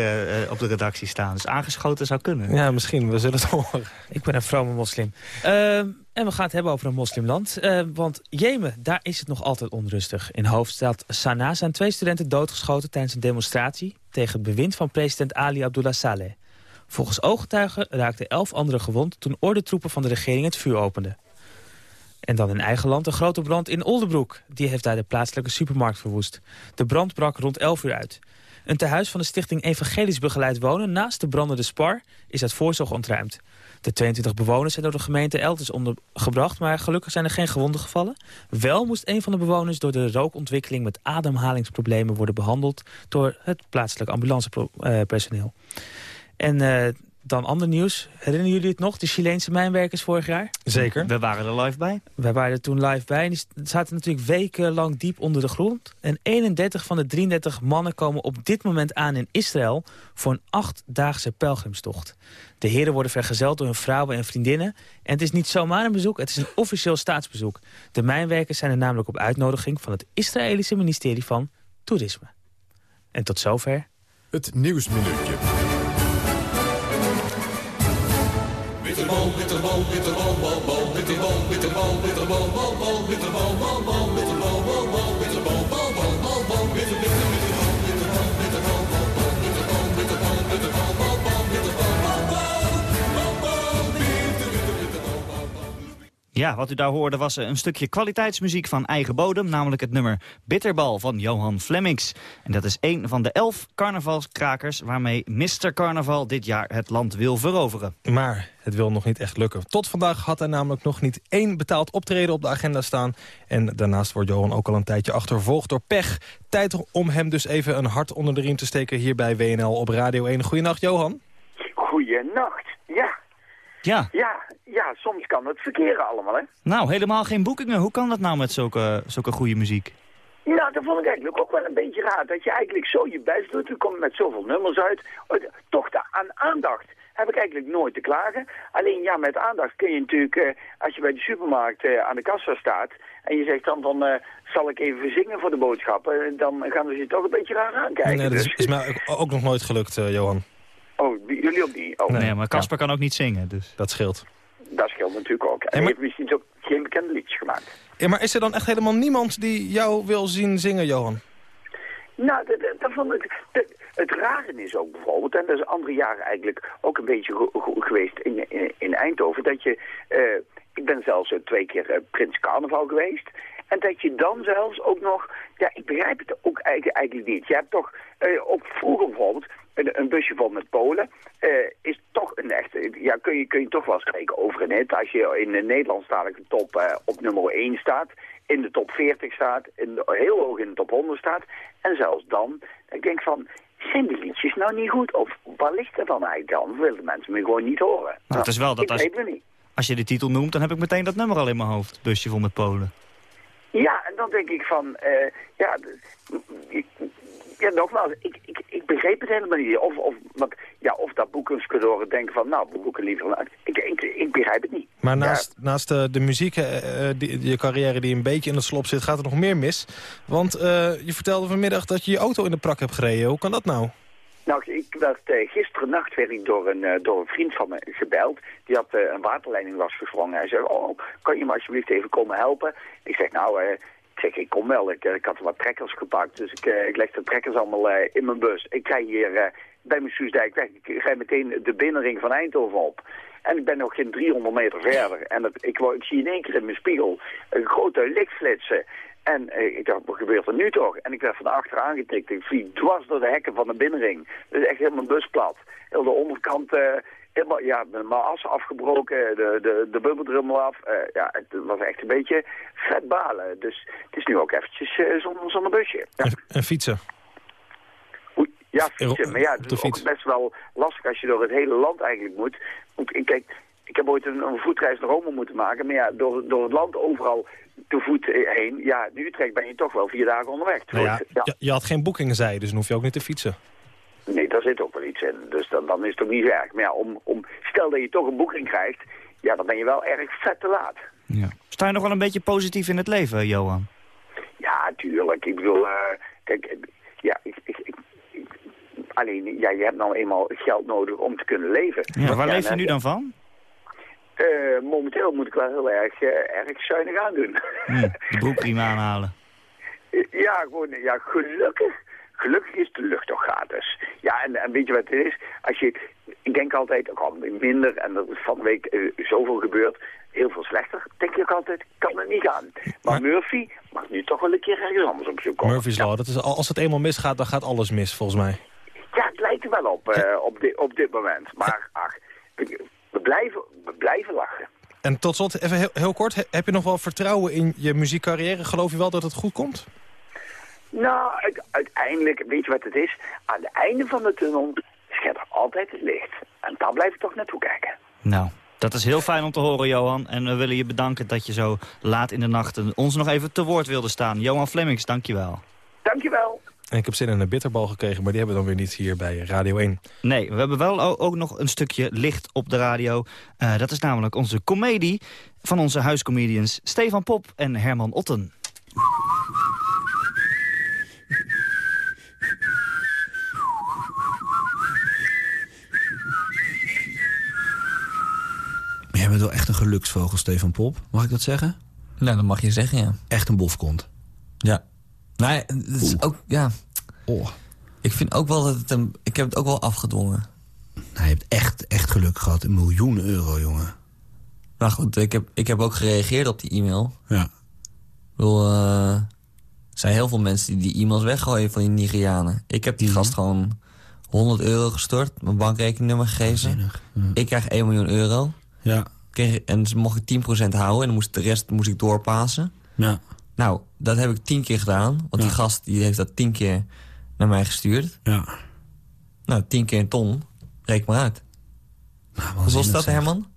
op de redactie staan. Dus aangeschoten zou kunnen. Ja, misschien. We zullen het horen. Ik ben een vrome moslim. Ehm, en we gaan het hebben over een moslimland. want Jemen, daar is het nog altijd onrustig. In hoofdstad Sanaa zijn twee studenten doodgeschoten tijdens een demonstratie... tegen het bewind van president Ali Abdullah Saleh. Volgens ooggetuigen raakten elf anderen gewond... toen ordentroepen van de regering het vuur openden. En dan in eigen land een grote brand in Oldenbroek. Die heeft daar de plaatselijke supermarkt verwoest. De brand brak rond 11 uur uit. Een tehuis van de stichting Evangelisch Begeleid Wonen... naast de brandende Spar is uit voorzorg ontruimd. De 22 bewoners zijn door de gemeente elders ondergebracht... maar gelukkig zijn er geen gewonden gevallen. Wel moest een van de bewoners door de rookontwikkeling... met ademhalingsproblemen worden behandeld... door het plaatselijk ambulancepersoneel. En uh, dan ander nieuws. Herinneren jullie het nog? De Chileense mijnwerkers vorig jaar? Zeker. We waren er live bij. Wij waren er toen live bij. En die zaten natuurlijk wekenlang diep onder de grond. En 31 van de 33 mannen komen op dit moment aan in Israël... voor een achtdaagse pelgrimstocht. De heren worden vergezeld door hun vrouwen en vriendinnen. En het is niet zomaar een bezoek, het is een officieel staatsbezoek. De mijnwerkers zijn er namelijk op uitnodiging... van het Israëlische ministerie van Toerisme. En tot zover... Het Nieuwsminuutje. Bitterbal, Ja, wat u daar hoorde was een stukje kwaliteitsmuziek van eigen bodem, namelijk het nummer Bitterbal van Johan Flemmings. En dat is een van de elf carnavalskrakers waarmee Mr. Carnaval dit jaar het land wil veroveren. Maar het wil nog niet echt lukken. Tot vandaag had hij namelijk nog niet één betaald optreden op de agenda staan. En daarnaast wordt Johan ook al een tijdje achtervolgd door pech. Tijd om hem dus even een hart onder de riem te steken hier bij WNL op Radio 1. Goedenacht, Johan. Goedenacht, ja. Ja. Ja, ja, soms kan het verkeren allemaal, hè. Nou, helemaal geen boekingen. Hoe kan dat nou met zulke, zulke goede muziek? Nou, dat vond ik eigenlijk ook wel een beetje raar. Dat je eigenlijk zo je best doet. Je komt met zoveel nummers uit. Oh, Toch de, aan aandacht heb ik eigenlijk nooit te klagen. Alleen ja, met aandacht kun je natuurlijk, eh, als je bij de supermarkt eh, aan de kassa staat... en je zegt dan van, eh, zal ik even zingen voor de boodschappen... dan gaan ze je toch een beetje raar aankijken. Nee, dat is, dus. is mij ook- ook nog nooit gelukt, eh, Johan. Oh, die- jullie ook niet? Oh, Nee, maar Casper kan ook niet zingen, dus... Dat scheelt. dat scheelt natuurlijk ook. En heeft misschien ook geen bekende liedjes gemaakt. Ja, maar is er dan echt helemaal niemand die jou wil zien zingen, Johan? Nou, dat, dat- dat vond ik... dat- het rare is ook bijvoorbeeld, en dat is andere jaren eigenlijk ook een beetje ge- ge- geweest in, in, in Eindhoven, dat je... eh, ik ben zelfs eh, twee keer eh, Prins Carnaval geweest. En dat je dan zelfs ook nog... Ja, ik begrijp het ook eigenlijk, eigenlijk niet. Je hebt toch op vroeger bijvoorbeeld een, een busje vol met Polen. eh, is toch een echte... Ja, kun je, kun je toch wel spreken over een hit. Als je in de Nederlandstalige top eh, op nummer 1 staat... in de top 40 staat, in heel hoog in de top 100 staat. En zelfs dan, ik denk van... Zijn die liedjes nou niet goed? Of waar ligt er dan eigenlijk dan? Willen mensen me gewoon niet horen? Nou, het is wel dat als, als je de titel noemt, dan heb ik meteen dat nummer al in mijn hoofd. Busje vol met Polen. Ja, en dan denk ik van, eh, ja, ja, nogmaals, ik, ik, ik begreep het helemaal niet. Of, of, want, ja, of dat boekingskantoren denken van, nou, we boeken liever. Ik, ik, ik begrijp het niet. Maar naast, naast eh, de muziek, eh, eh, die, je carrière die een beetje in het slop zit, gaat er nog meer mis. Want je vertelde vanmiddag dat je je auto in de prak hebt gereden. Hoe kan dat nou? Nou, ik werd uh, gisteren nacht werd ik door een, uh, door een vriend van me gebeld. Die had uh, een waterleiding was gesprongen. Hij zei, oh, kan je me alsjeblieft even komen helpen? Ik zeg, nou, ik zeg, ik kom wel. Ik, ik had wat trekkers gepakt, dus ik, ik leg de trekkers allemaal in mijn bus. Ik rij hier bij mijn Soesdijk weg. Ik rij meteen de binnenring van Eindhoven op. En ik ben nog geen 300 meter verder. En ik, ik zie in één keer in mijn spiegel een grote lichtflitsen. En eh, ik dacht, wat gebeurt er nu toch? En ik werd van achter aangetikt. Ik vlieg dwars door de hekken van de binnenring. Dus echt helemaal bus plat. Heel de onderkant, uh, helemaal, ja, mijn as afgebroken, de, de, de bubbeldrummel af. Uh, ja, het was echt een beetje vet balen. Dus het is nu ook eventjes uh, zonder, zonder busje. Ja. En, en fietsen? Ja, fietsen. Maar ja, het is ook best wel lastig als je door het hele land eigenlijk moet. Ik, kijk, ik heb ooit een, een voetreis naar Rome moeten maken. Maar ja, door, door het land overal te voet heen. Ja, in Utrecht ben je toch wel vier dagen onderweg. Nou ja, ja. Je, je, had geen boekingen, zei dus dan hoef je ook niet te fietsen. Nee, daar zit ook wel iets in. Dus dan, dan is het ook niet erg. Maar ja, om, om, stel dat je toch een boeking krijgt, ja, dan ben je wel erg vet te laat. Ja. Sta je nog wel een beetje positief in het leven, Johan? Ja, tuurlijk. Ik bedoel, uh, kijk, ja, ik, ik, ik, alleen, ja, je hebt nou eenmaal geld nodig om te kunnen leven. Ja, waar ja, leef je nu dan van? Uh, momenteel moet ik wel heel erg, uh, erg zuinig aan doen. Ja, de broekriem aanhalen. ja, gewoon, ja, gelukkig. Gelukkig is de lucht toch gratis. Ja, en, en weet je wat het is? Als je, ik denk altijd, ook al minder, en er is van de week uh, zoveel gebeurd, heel veel slechter, denk ik altijd, kan het niet gaan. Maar, maar Murphy mag nu toch wel een keer ergens anders op zoek komen. Murphy's Law, dat is, als het eenmaal misgaat, dan gaat alles mis, volgens mij. Ja, het lijkt er wel op, uh, op, dit, op dit moment. Maar ach, we blijven, we blijven lachen. En tot slot, even heel, heel kort, heb je nog wel vertrouwen in je muziekcarrière? Geloof je wel dat het goed komt? Nou, uiteindelijk, weet je wat het is? Aan het einde van de tunnel schijnt er altijd het licht. En daar blijf ik toch naartoe kijken. Nou, dat is heel fijn om te horen, Johan. En we willen je bedanken dat je zo laat in de nacht ons nog even te woord wilde staan. Johan Flemmings, dankjewel. Dankjewel. En ik heb zin in een bitterbal gekregen, maar die hebben we dan weer niet hier bij Radio 1. Nee, we hebben wel ook nog een stukje licht op de radio. Uh, dat is namelijk onze comedie van onze huiscomedians Stefan Pop en Herman Otten. Bent wel echt een geluksvogel, Stefan Pop. Mag ik dat zeggen? Nou, dat mag je zeggen, ja. Echt een bofkont. Ja. Nee, het is ook, ja... Oh. Ik vind ook wel dat het een... Ik heb het ook wel afgedwongen. Nou, je hebt echt, echt geluk gehad. Een miljoen euro, jongen. Nou goed, ik heb, ik heb ook gereageerd op die e-mail. Ja. Ik bedoel, uh, er zijn heel veel mensen die die e-mails weggooien van die Nigerianen. Ik heb die Mhm. gast gewoon 100 euro gestort, mijn bankrekeningnummer gegeven. Ja. Ik krijg 1 miljoen euro. Ja. Kreeg, en ze mocht ik 10% houden en dan moest de rest moest ik doorpassen. Ja. Nou, dat heb ik tien keer gedaan. Want Ja. die gast die heeft dat tien keer naar mij gestuurd. Ja. Nou, tien keer een ton. Reken maar uit. Nou, Hoeveel was dat, zeg. Herman?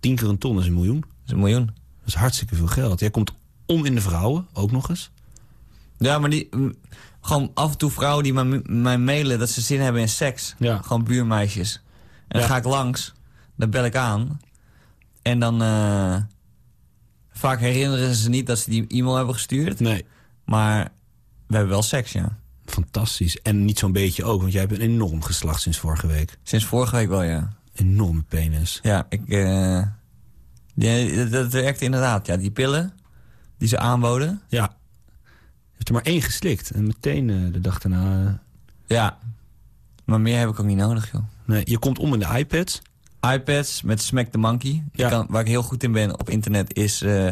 tien keer een ton is een miljoen. Dat is een miljoen. Dat is hartstikke veel geld. Jij komt om in de vrouwen, ook nog eens. Ja, maar die... mm, Gewoon af en toe vrouwen die mij, mij mailen dat ze zin hebben in seks. Ja. Gewoon buurmeisjes. En dan ga ik langs. Dan bel ik aan. En dan... eh, vaak herinneren ze niet dat ze die e-mail hebben gestuurd. Nee. Maar we hebben wel seks, ja. Fantastisch. En niet zo'n beetje ook, want jij hebt een enorm geslacht sinds vorige week. Sinds vorige week wel, ja. Enorme penis. Ja, ik... eh, ja, dat, dat werkt inderdaad. Ja, die pillen die ze aanboden. Ja. Je hebt er maar één geslikt. En meteen eh, de dag daarna... Ja. Maar meer heb ik ook niet nodig, joh. Nee, je komt om in de iPads. iPads met Smack the Monkey. Ik kan, waar ik heel goed in ben op internet is eh,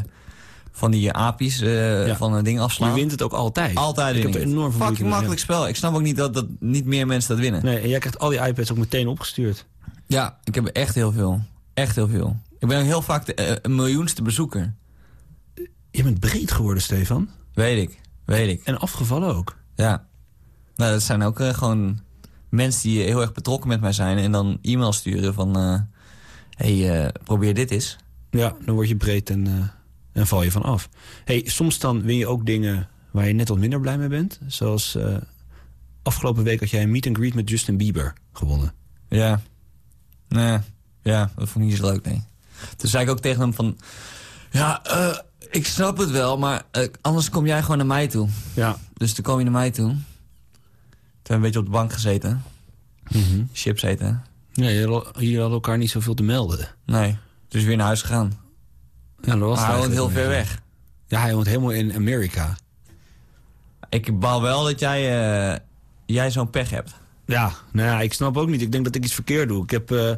van die API's eh, van een ding afslaan. Je wint het ook altijd. Altijd Ik heb er het. enorm veel Fucking makkelijk spel. Ik snap ook niet dat, dat niet meer mensen dat winnen. Nee, en jij krijgt al die iPads ook meteen opgestuurd. Ja, ik heb echt heel veel. Echt heel veel. Ik ben ook heel vaak de, eh, een miljoenste bezoeker. Je bent breed geworden, Stefan. Weet ik, weet ik. En afgevallen ook. Ja. Nou, dat zijn ook eh, gewoon mensen die heel erg betrokken met mij zijn... en dan e-mail sturen van... eh hey, eh, probeer dit eens. Ja, dan word je breed en, eh, en val je van af. hey, soms dan win je ook dingen waar je net wat minder blij mee bent. Zoals afgelopen week had jij een meet and greet met Justin Bieber gewonnen. Ja. Nee, ja, dat vond ik niet zo leuk, nee. Toen zei ik ook tegen hem van... Ja, ik snap het wel, maar anders kom jij gewoon naar mij toe. Ja. Dus toen kwam je naar mij toe. Toen hebben we een beetje op de bank gezeten. Chips eten. Nee, jullie hadden elkaar niet zoveel te melden. Nee, dus weer naar huis gegaan. Ja, dat was Maar hij woont heel ver weg. Ja, hij woont helemaal in Amerika. Ik baal wel dat jij, eh, jij zo'n pech hebt. Ja, nou ja, ik snap ook niet. Ik denk dat ik iets verkeerd doe. Ik heb eh,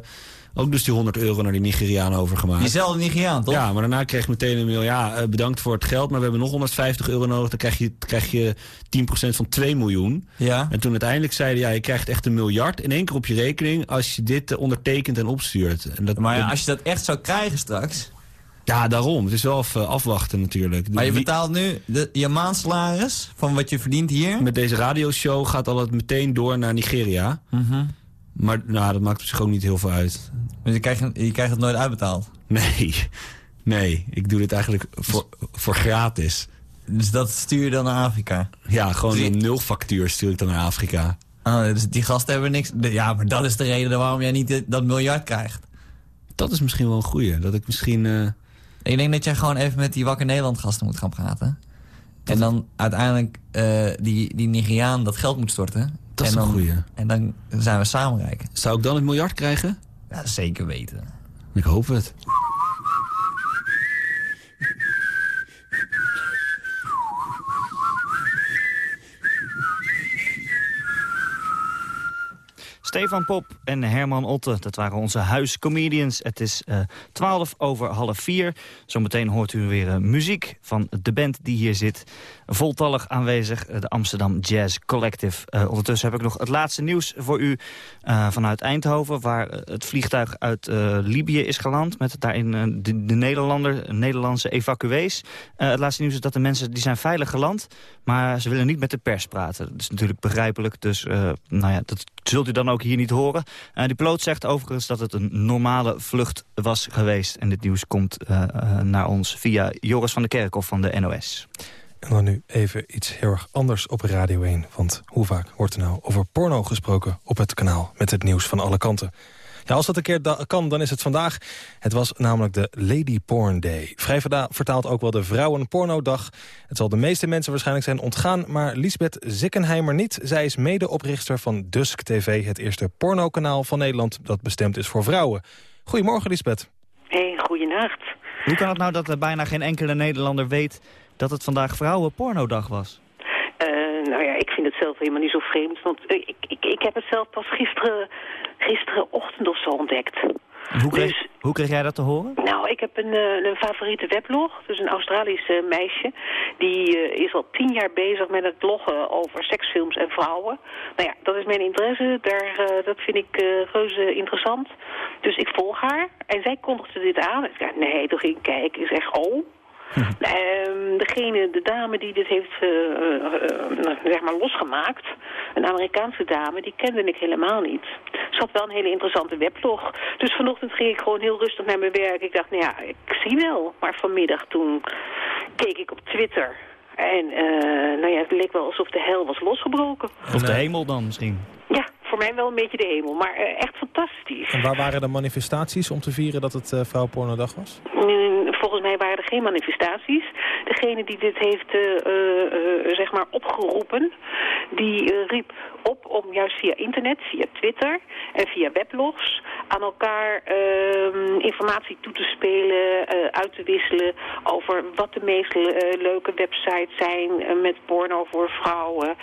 ook dus die 100 euro naar die Nigeriaan overgemaakt. Diezelfde Nigeriaan, toch? Ja, maar daarna kreeg ik meteen een mail. Ja, eh, bedankt voor het geld, maar we hebben nog 150 euro nodig. Dan krijg je, krijg je 10% van 2 miljoen. Ja. En toen uiteindelijk zeiden, ja, je krijgt echt een miljard in één keer op je rekening... als je dit eh, ondertekent en opstuurt. En dat, Maar ja, als je dat echt zou krijgen straks... Ja, daarom. Het is wel even afwachten natuurlijk. Maar je betaalt nu de, je maandsalaris van wat je verdient hier. Met deze radioshow gaat al het meteen door naar Nigeria. Mhm. Maar nou, dat maakt op zich ook niet heel veel uit. Dus je krijgt, je krijgt het nooit uitbetaald? Nee, nee. Ik doe dit eigenlijk voor, voor gratis. Dus dat stuur je dan naar Afrika? Ja, gewoon Zie- een nulfactuur stuur ik dan naar Afrika. Oh, dus die gasten hebben niks... Ja, maar dat is de reden waarom jij niet dat miljard krijgt. Dat is misschien wel een goeie. Dat ik misschien... eh, Ik denk dat jij gewoon even met die Wakker Nederland gasten moet gaan praten. En dan uiteindelijk eh, die, die Nigeriaan dat geld moet storten. Dat is en een dan, goeie. En dan zijn we samen rijk. Zou ik dan het miljard krijgen? Ja, zeker weten. Ik hoop het. Stefan Pop en Herman Otte, dat waren onze huiscomedians. Het is eh 12 over half vier. Zometeen hoort u weer eh, muziek van de band die hier zit. Voltallig aanwezig, eh, de Amsterdam Jazz Collective. Ondertussen heb ik nog het laatste nieuws voor u vanuit Eindhoven... waar het vliegtuig uit Libië is geland... met daarin de, de Nederlander, Nederlandse evacuees. Het laatste nieuws is dat de mensen die zijn veilig geland... maar ze willen niet met de pers praten. Dat is natuurlijk begrijpelijk, dus nou ja, dat zult u dan ook hier niet horen. Eh, die piloot zegt overigens dat het een normale vlucht was geweest. En dit nieuws komt eh, eh, naar ons via Joris van der Kerkhof van de NOS. En dan nu even iets heel erg anders op Radio 1. Want hoe vaak wordt er nou over porno gesproken op het kanaal... met het nieuws van alle kanten? Ja, als dat een keer da- kan, dan is het vandaag. Het was namelijk de Lady Porn Day. Vrij vertaald ook wel de Vrouwenpornodag. Het zal de meeste mensen waarschijnlijk zijn ontgaan... maar Lisbeth Zickenheimer niet. Zij is medeoprichter van Dusk TV... het eerste pornokanaal van Nederland dat bestemd is voor vrouwen. Goedemorgen, Lisbeth. Hey, goeienacht. Hoe kan het nou dat er bijna geen enkele Nederlander weet... dat het vandaag Vrouwenpornodag was? Nou ja, ik vind het zelf helemaal niet zo vreemd. Want ik, ik, ik heb het zelf pas gisteren, gisterenochtend of zo ontdekt. Hoe kreeg, hoe kreeg jij dat te horen? Nou, ik heb een, eh, een favoriete weblog. Dus een Australisch eh, meisje. Die eh, is al tien jaar bezig met het bloggen over seksfilms en vrouwen. Nou ja, dat is mijn interesse. Daar, dat vind ik reuze interessant. Dus ik volg haar. En zij kondigde dit aan. Ik zei, nee, toen ging ik kijken. Ik zeg, oh... Ehm, degene, de dame die dit heeft eh, eh, eh, zeg maar losgemaakt, een Amerikaanse dame, die kende ik helemaal niet. Ze had wel een hele interessante weblog. Dus vanochtend ging ik gewoon heel rustig naar mijn werk. Ik dacht, nou ja, ik zie wel. Maar vanmiddag toen keek ik op Twitter. En eh, nou ja, het leek wel alsof de hel was losgebroken. Of de hemel dan misschien. Ja, voor mij wel een beetje de hemel, maar echt fantastisch. En waar waren de manifestaties om te vieren dat het uh, Vrouwenpornodag was? Mm, Volgens mij waren er geen manifestaties. Degene die dit heeft uh, uh, zeg maar opgeroepen, die riep op om juist via internet, via Twitter en via weblogs aan elkaar ehm, informatie toe te spelen, uit te wisselen over wat de meest leuke websites zijn met porno voor vrouwen,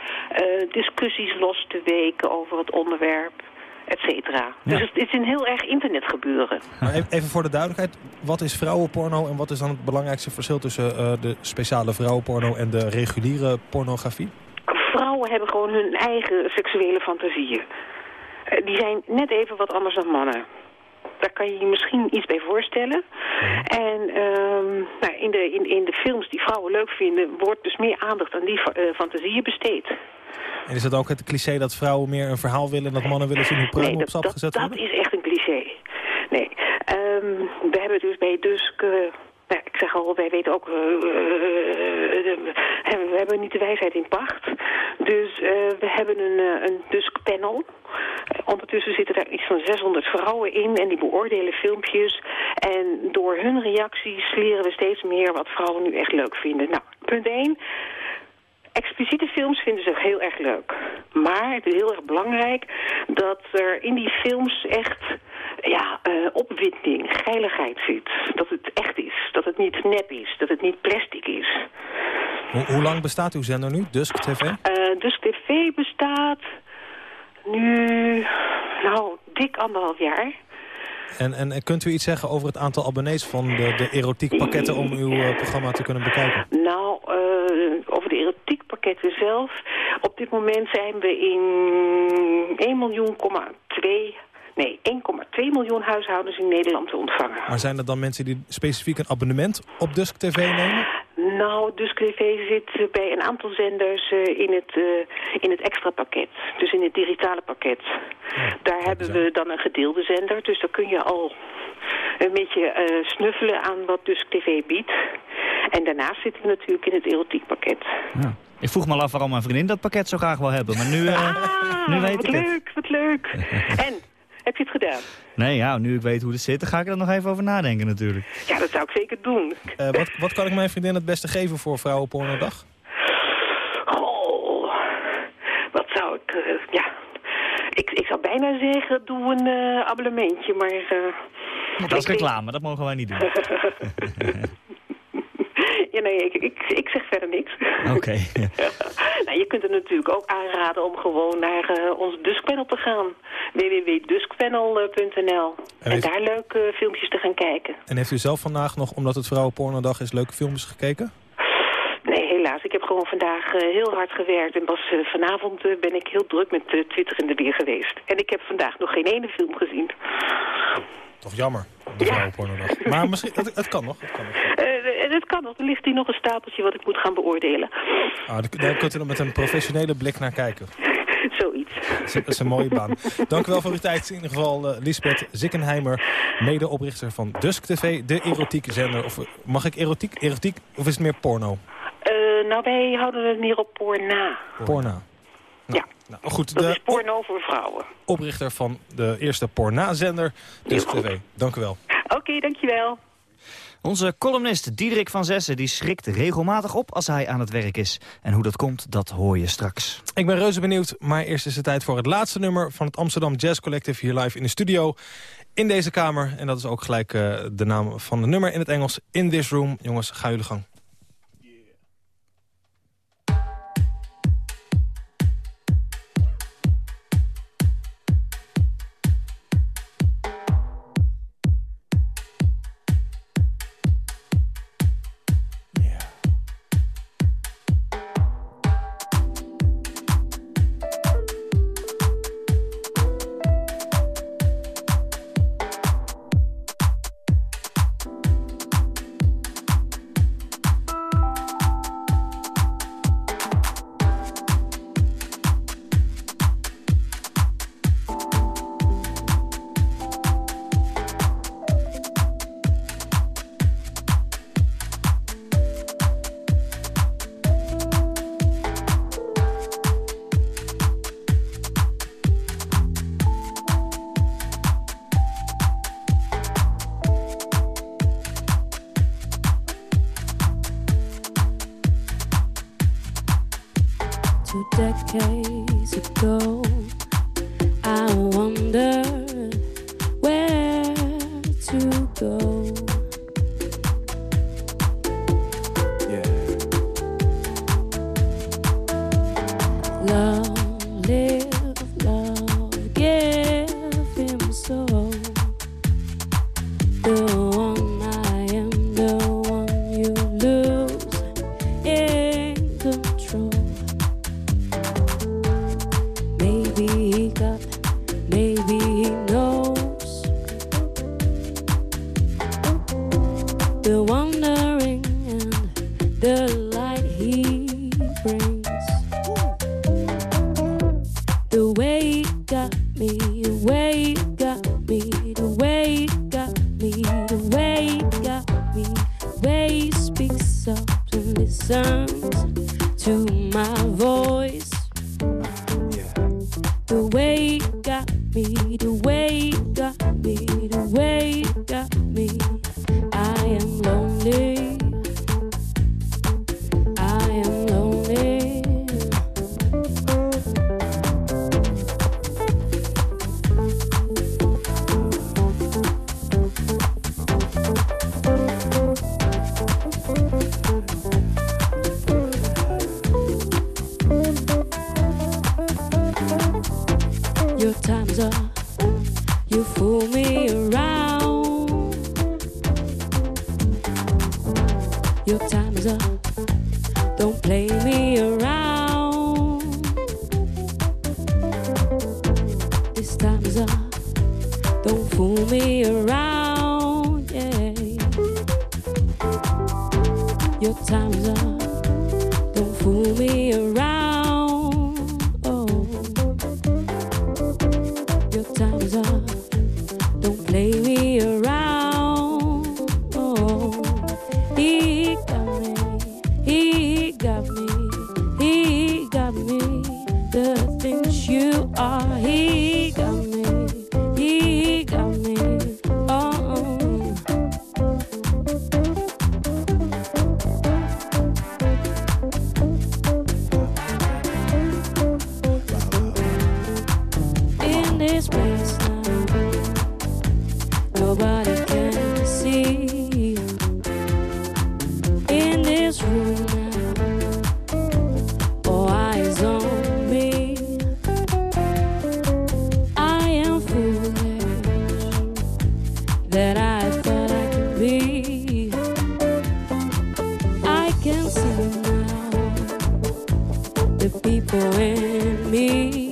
discussies los te weken over het onderwerp et cetera. Ja. Dus het is een heel erg internetgebeuren. Maar even- voor de duidelijkheid, wat is vrouwenporno en wat is dan het belangrijkste verschil tussen eh, de speciale vrouwenporno en de reguliere pornografie? Vrouwen hebben gewoon hun eigen seksuele fantasieën. Eh, Die zijn net even wat anders dan mannen. Daar kan je je misschien iets bij voorstellen. En ehm, nou, in, de, in, in de films die vrouwen leuk vinden... wordt dus meer aandacht aan die eh, fantasieën besteed. En is dat ook het cliché dat vrouwen meer een verhaal willen... en dat mannen willen zien hoe pruimen Nee, op stap dat, gezet dat worden? is echt een cliché. Nee. Ehm, we hebben dus bij Dusk... eh, nou, ik zeg al, wij weten ook... eh, eh, we hebben niet de wijsheid in pacht. Dus we hebben een, een Dusk-panel. Ondertussen zitten daar iets van 600 vrouwen in en die beoordelen filmpjes. En door hun reacties leren we steeds meer wat vrouwen nu echt leuk vinden. Nou, punt 1. Expliciete films vinden ze heel erg leuk. Maar het is heel erg belangrijk dat er in die films echt ja, eh, opwinding, geiligheid zit. Dat het echt is. Dat het niet nep is. Dat het niet plastic is. Hoe, hoe lang bestaat uw zender nu, Dusk TV? Eh, dus tv bestaat nu, nou, dik anderhalf jaar. En, en, kunt u iets zeggen over het aantal abonnees van de, de erotiekpakketten... om uw eh, programma te kunnen bekijken? Nou, over de erotiekpakketten zelf. Op dit moment zijn we in 1 miljoen, 2, nee, 1,2 miljoen huishoudens in Nederland te ontvangen. Maar zijn er dan mensen die specifiek een abonnement op Dusk TV nemen? Nou, Dusk TV zit bij een aantal zenders eh, in, het, eh, in het extra pakket. Dus in het digitale pakket. Daar hebben we dan een gedeelde zender. Dus daar kun je al een beetje eh, snuffelen aan wat Dusk TV biedt. En daarnaast zitten we natuurlijk in het erotiekpakket. Ik vroeg me al af waarom mijn vriendin dat pakket zo graag wil hebben. Maar nu, eh, nu weet ik het. leuk, wat leuk. en, heb je het gedaan? Nee, ja, nu ik weet hoe het zit, dan ga ik er nog even over nadenken natuurlijk. Ja, dat zou ik zeker doen. Eh, wat, wat kan ik mijn vriendin het beste geven voor Vrouwenpornodag? Oh, wat zou ik... eh, ja, ik, ik zou bijna zeggen, doe een eh, abonnementje, maar... eh, Dat is reclame, dat mogen wij niet doen. ja, nee, ik, ik, ik zeg verder niks. Oké. nou, je kunt er natuurlijk ook aanraden om gewoon naar eh, ons Duskpanel te gaan. www.duskpanel.nl En, heeft- daar leuke filmpjes te gaan kijken. En heeft u zelf vandaag nog, omdat het Vrouwenpornodag is, leuke films gekeken? Nee, helaas. Ik heb gewoon vandaag eh, heel hard gewerkt. En pas eh, vanavond eh, ben ik heel druk met eh, Twitter in de weer geweest. En ik heb vandaag nog geen ene film gezien. Toch jammer, de Vrouwenpornodag. Maar misschien, het, het kan nog. Het kan nog. Eh, het kan nog. Er ligt hier nog een stapeltje wat ik moet gaan beoordelen. Ah, daar- kunt u dan met een professionele blik naar kijken. Zoiets. Dat is, een mooie baan. Dank u wel voor uw tijd. In ieder geval uh, Lisbeth Zickenheimer, medeoprichter van Dusk TV, de erotiek zender. Of eh, mag ik erotiek? Erotiek of is het meer porno? Eh, nou, wij houden het meer op porna. Porna. Ja. Nou, goed, Dat de is porno voor vrouwen. oprichter van de eerste porna-zender, Dusk TV. Dank u wel. Oké, dankjewel. Onze columnist Diederik van Zessen die schrikt regelmatig op als hij aan het werk is. En hoe dat komt, dat hoor je straks. Ik ben reuze benieuwd, maar eerst is het tijd voor het laatste nummer... van het Amsterdam Jazz Collective hier live in de studio. In deze kamer, en dat is ook gelijk uh, de naam van het nummer in het Engels. In This Room. Jongens, ga jullie gang. to my voice. Yeah. The way it got me to that I thought I could be. I can see now the people in me.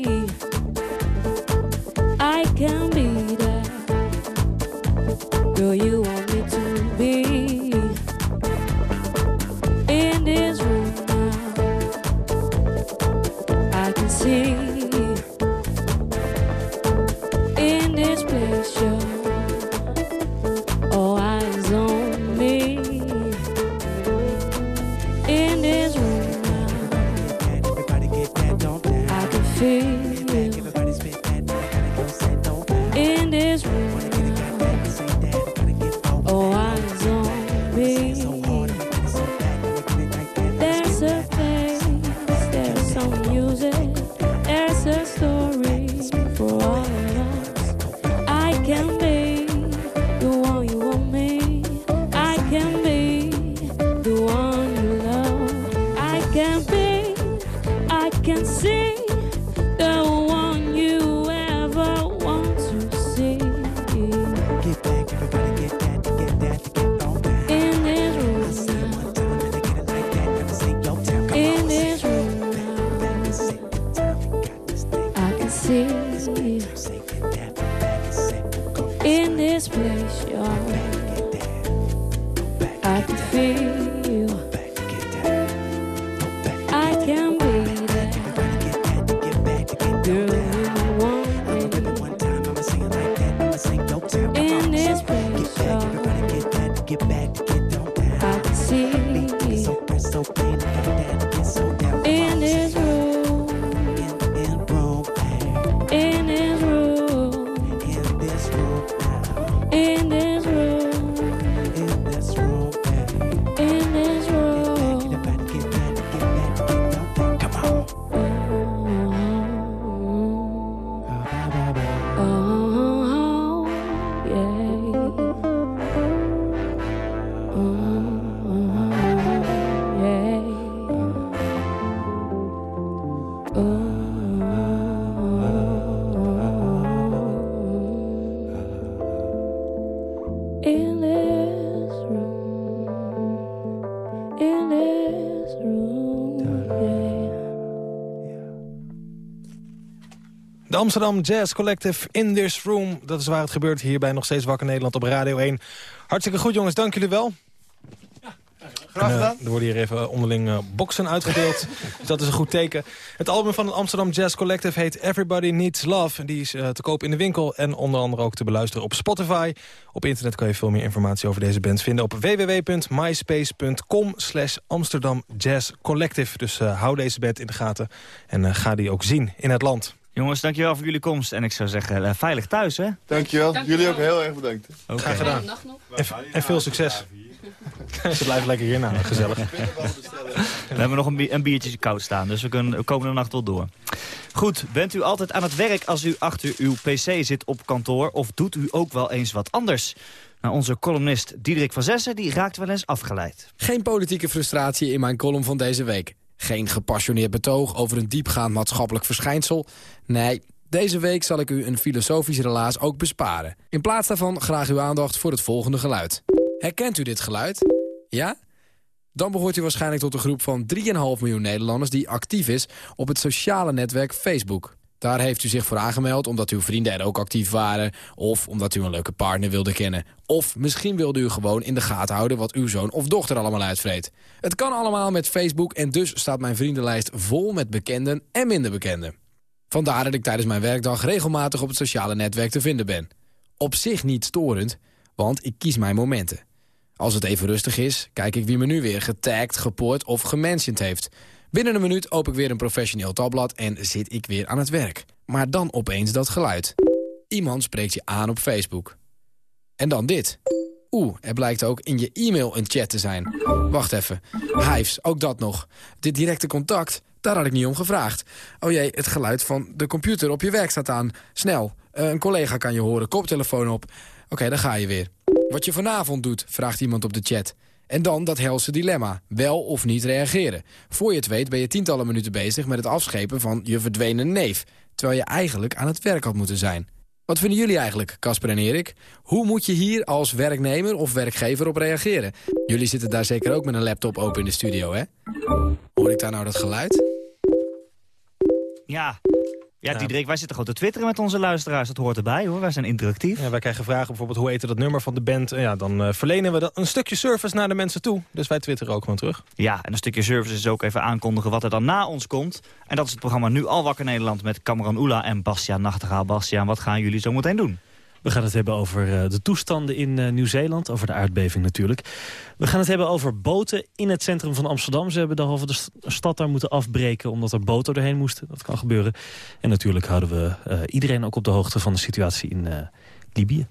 Amsterdam Jazz Collective in this room. Dat is waar het gebeurt hier bij Nog Steeds Wakker Nederland op Radio 1. Hartstikke goed jongens, dank jullie wel. Graag En, eh, gedaan. er worden hier even onderling eh, boksen uitgedeeld. dus dat is een goed teken. Het album van het Amsterdam Jazz Collective heet Everybody Needs Love. En die is eh, te koop in de winkel en onder andere ook te beluisteren op Spotify. Op internet kan je veel meer informatie over deze band vinden op www.myspace.com slash Amsterdam Jazz Collective. Dus eh, hou deze band in de gaten en eh, ga die ook zien in het land. Jongens, dankjewel voor jullie komst. En ik zou zeggen, eh, veilig thuis, hè? Dankjewel. Jullie ook heel erg bedankt. Oké. Graag gedaan. En, en veel succes. Ze blijven lekker hier nou, gezellig. We hebben nog een, bi- een biertje koud staan, dus we, kunnen, we komen de nacht wel door. Goed, bent u altijd aan het werk als u achter uw pc zit op kantoor... of doet u ook wel eens wat anders? Nou, onze columnist Diederik van Zessen die raakt wel eens afgeleid. Geen politieke frustratie in mijn column van deze week. Geen gepassioneerd betoog over een diepgaand maatschappelijk verschijnsel. Nee, deze week zal ik u een filosofisch relaas ook besparen. In plaats daarvan graag uw aandacht voor het volgende geluid. Herkent u dit geluid? Ja? Dan behoort u waarschijnlijk tot de groep van 3,5 miljoen Nederlanders... die actief is op het sociale netwerk Facebook. Daar heeft u zich voor aangemeld omdat uw vrienden er ook actief waren... of omdat u een leuke partner wilde kennen. Of misschien wilde u gewoon in de gaten houden... wat uw zoon of dochter allemaal uitvreet. Het kan allemaal met Facebook en dus staat mijn vriendenlijst vol met bekenden en minder bekenden. Vandaar dat ik tijdens mijn werkdag regelmatig op het sociale netwerk te vinden ben. Op zich niet storend, want ik kies mijn momenten. Als het even rustig is, kijk ik wie me nu weer getagd, gepoord of gementiond heeft. Binnen een minuut open ik weer een professioneel tabblad en zit ik weer aan het werk. Maar dan opeens dat geluid. Iemand spreekt je aan op Facebook. En dan dit. Oeh, er blijkt ook in je e-mail een chat te zijn. Wacht even. Hives, ook dat nog. Dit directe contact, daar had ik niet om gevraagd. Oh jee, het geluid van de computer op je werk staat aan. Snel, eh, een collega kan je horen, koptelefoon op. Oké, dan ga je weer. Wat je vanavond doet, vraagt iemand op de chat. En dan dat helse dilemma. Wel of niet reageren. Voor je het weet ben je tientallen minuten bezig met het afschepen van je verdwenen neef. Terwijl je eigenlijk aan het werk had moeten zijn. Wat vinden jullie eigenlijk, Casper en Erik? Hoe moet je hier als werknemer of werkgever op reageren? Jullie zitten daar zeker ook met een laptop open in de studio, hè? Hoor ik daar nou dat geluid? Ja, ja, Diederik, wij zitten gewoon te twitteren met onze luisteraars. Dat hoort erbij, hoor. Wij zijn interactief. Ja, wij krijgen vragen bijvoorbeeld hoe heette dat nummer van de band. En ja, dan eh, verlenen we dat een stukje service naar de mensen toe. Dus wij twitteren ook gewoon terug. Ja, en een stukje service is ook even aankondigen wat er dan na ons komt. En dat is het programma Nu Al Wakker Nederland met Cameron Oela en Bastiaan Nachtegaal. Bastiaan, wat gaan jullie zo meteen doen? We gaan het hebben over eh, de toestanden in eh, Nieuw-Zeeland. Over de aardbeving natuurlijk. We gaan het hebben over boten in het centrum van Amsterdam. Ze hebben de halve de st- stad daar moeten afbreken... omdat er boten doorheen moesten. Dat kan gebeuren. En natuurlijk houden we eh, iedereen ook op de hoogte van de situatie in Libië.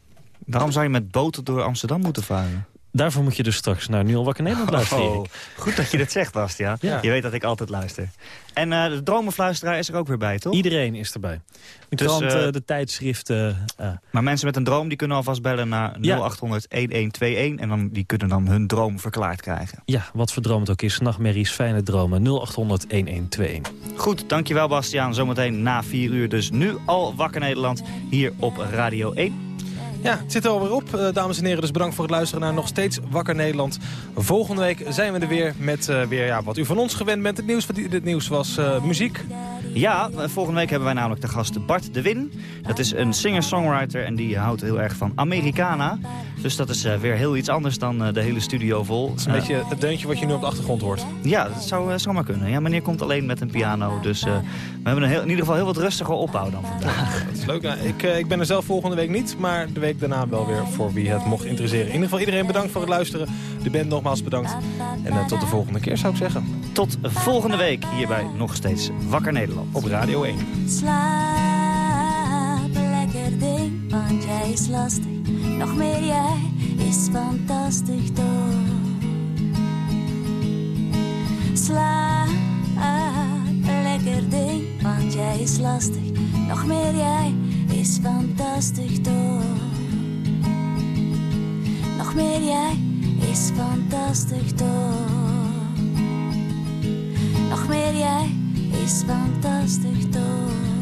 Waarom zou je met boten door Amsterdam moeten varen? Daarvoor moet je dus straks naar Nu al wakker Nederland luisteren. Oh, Erik. goed dat je dit zegt, Bastiaan. Ja. Je weet dat ik altijd luister. En eh, de dromenfluisteraar is er ook weer bij, toch? Iedereen is erbij. De Dus, eh, de tijdschriften. eh, Maar mensen met een droom die kunnen alvast bellen naar Ja. 0800-1121... en dan, die kunnen dan hun droom verklaard krijgen. ja, wat voor droom het ook is. Nachtmerries, fijne dromen. 0800-1121. Goed, dankjewel Bastiaan. Zometeen na 4 uur dus nu al Wakker Nederland hier op Radio 1. Ja, het zit er alweer op, eh, dames en heren. Dus bedankt voor het luisteren naar Nog Steeds Wakker Nederland. Volgende week zijn we er weer met eh, weer, ja, wat u van ons gewend bent. Het nieuws, die- het nieuws was eh, muziek. Ja, eh, volgende week hebben wij namelijk de gast Bart de Win. Dat is een singer-songwriter en die houdt heel erg van Americana. Dus dat is eh, weer heel iets anders dan eh, de hele studio vol. Het is een beetje het deuntje wat je nu op de achtergrond hoort. Ja, dat zou, eh, zou maar kunnen. Ja, meneer komt alleen met een piano. Dus eh, we hebben een heel, in ieder geval heel wat rustiger opbouw dan vandaag. Dat is leuk. Ja, ik, eh, ik ben er zelf volgende week niet, maar de week daarna wel weer voor wie het mocht interesseren. In ieder geval iedereen bedankt voor het luisteren. De band nogmaals bedankt. En eh, tot de volgende keer zou ik zeggen. Tot volgende week hierbij nog steeds Wakker Nederland. Op Radio 1. Slaap lekker ding, want jij is lastig. Nog meer jij is fantastisch toch. Slaap lekker ding, want jij is lastig. Nog meer jij is fantastisch toch. jij is fantastisch toch. Nog meer jij is fantastisch toch.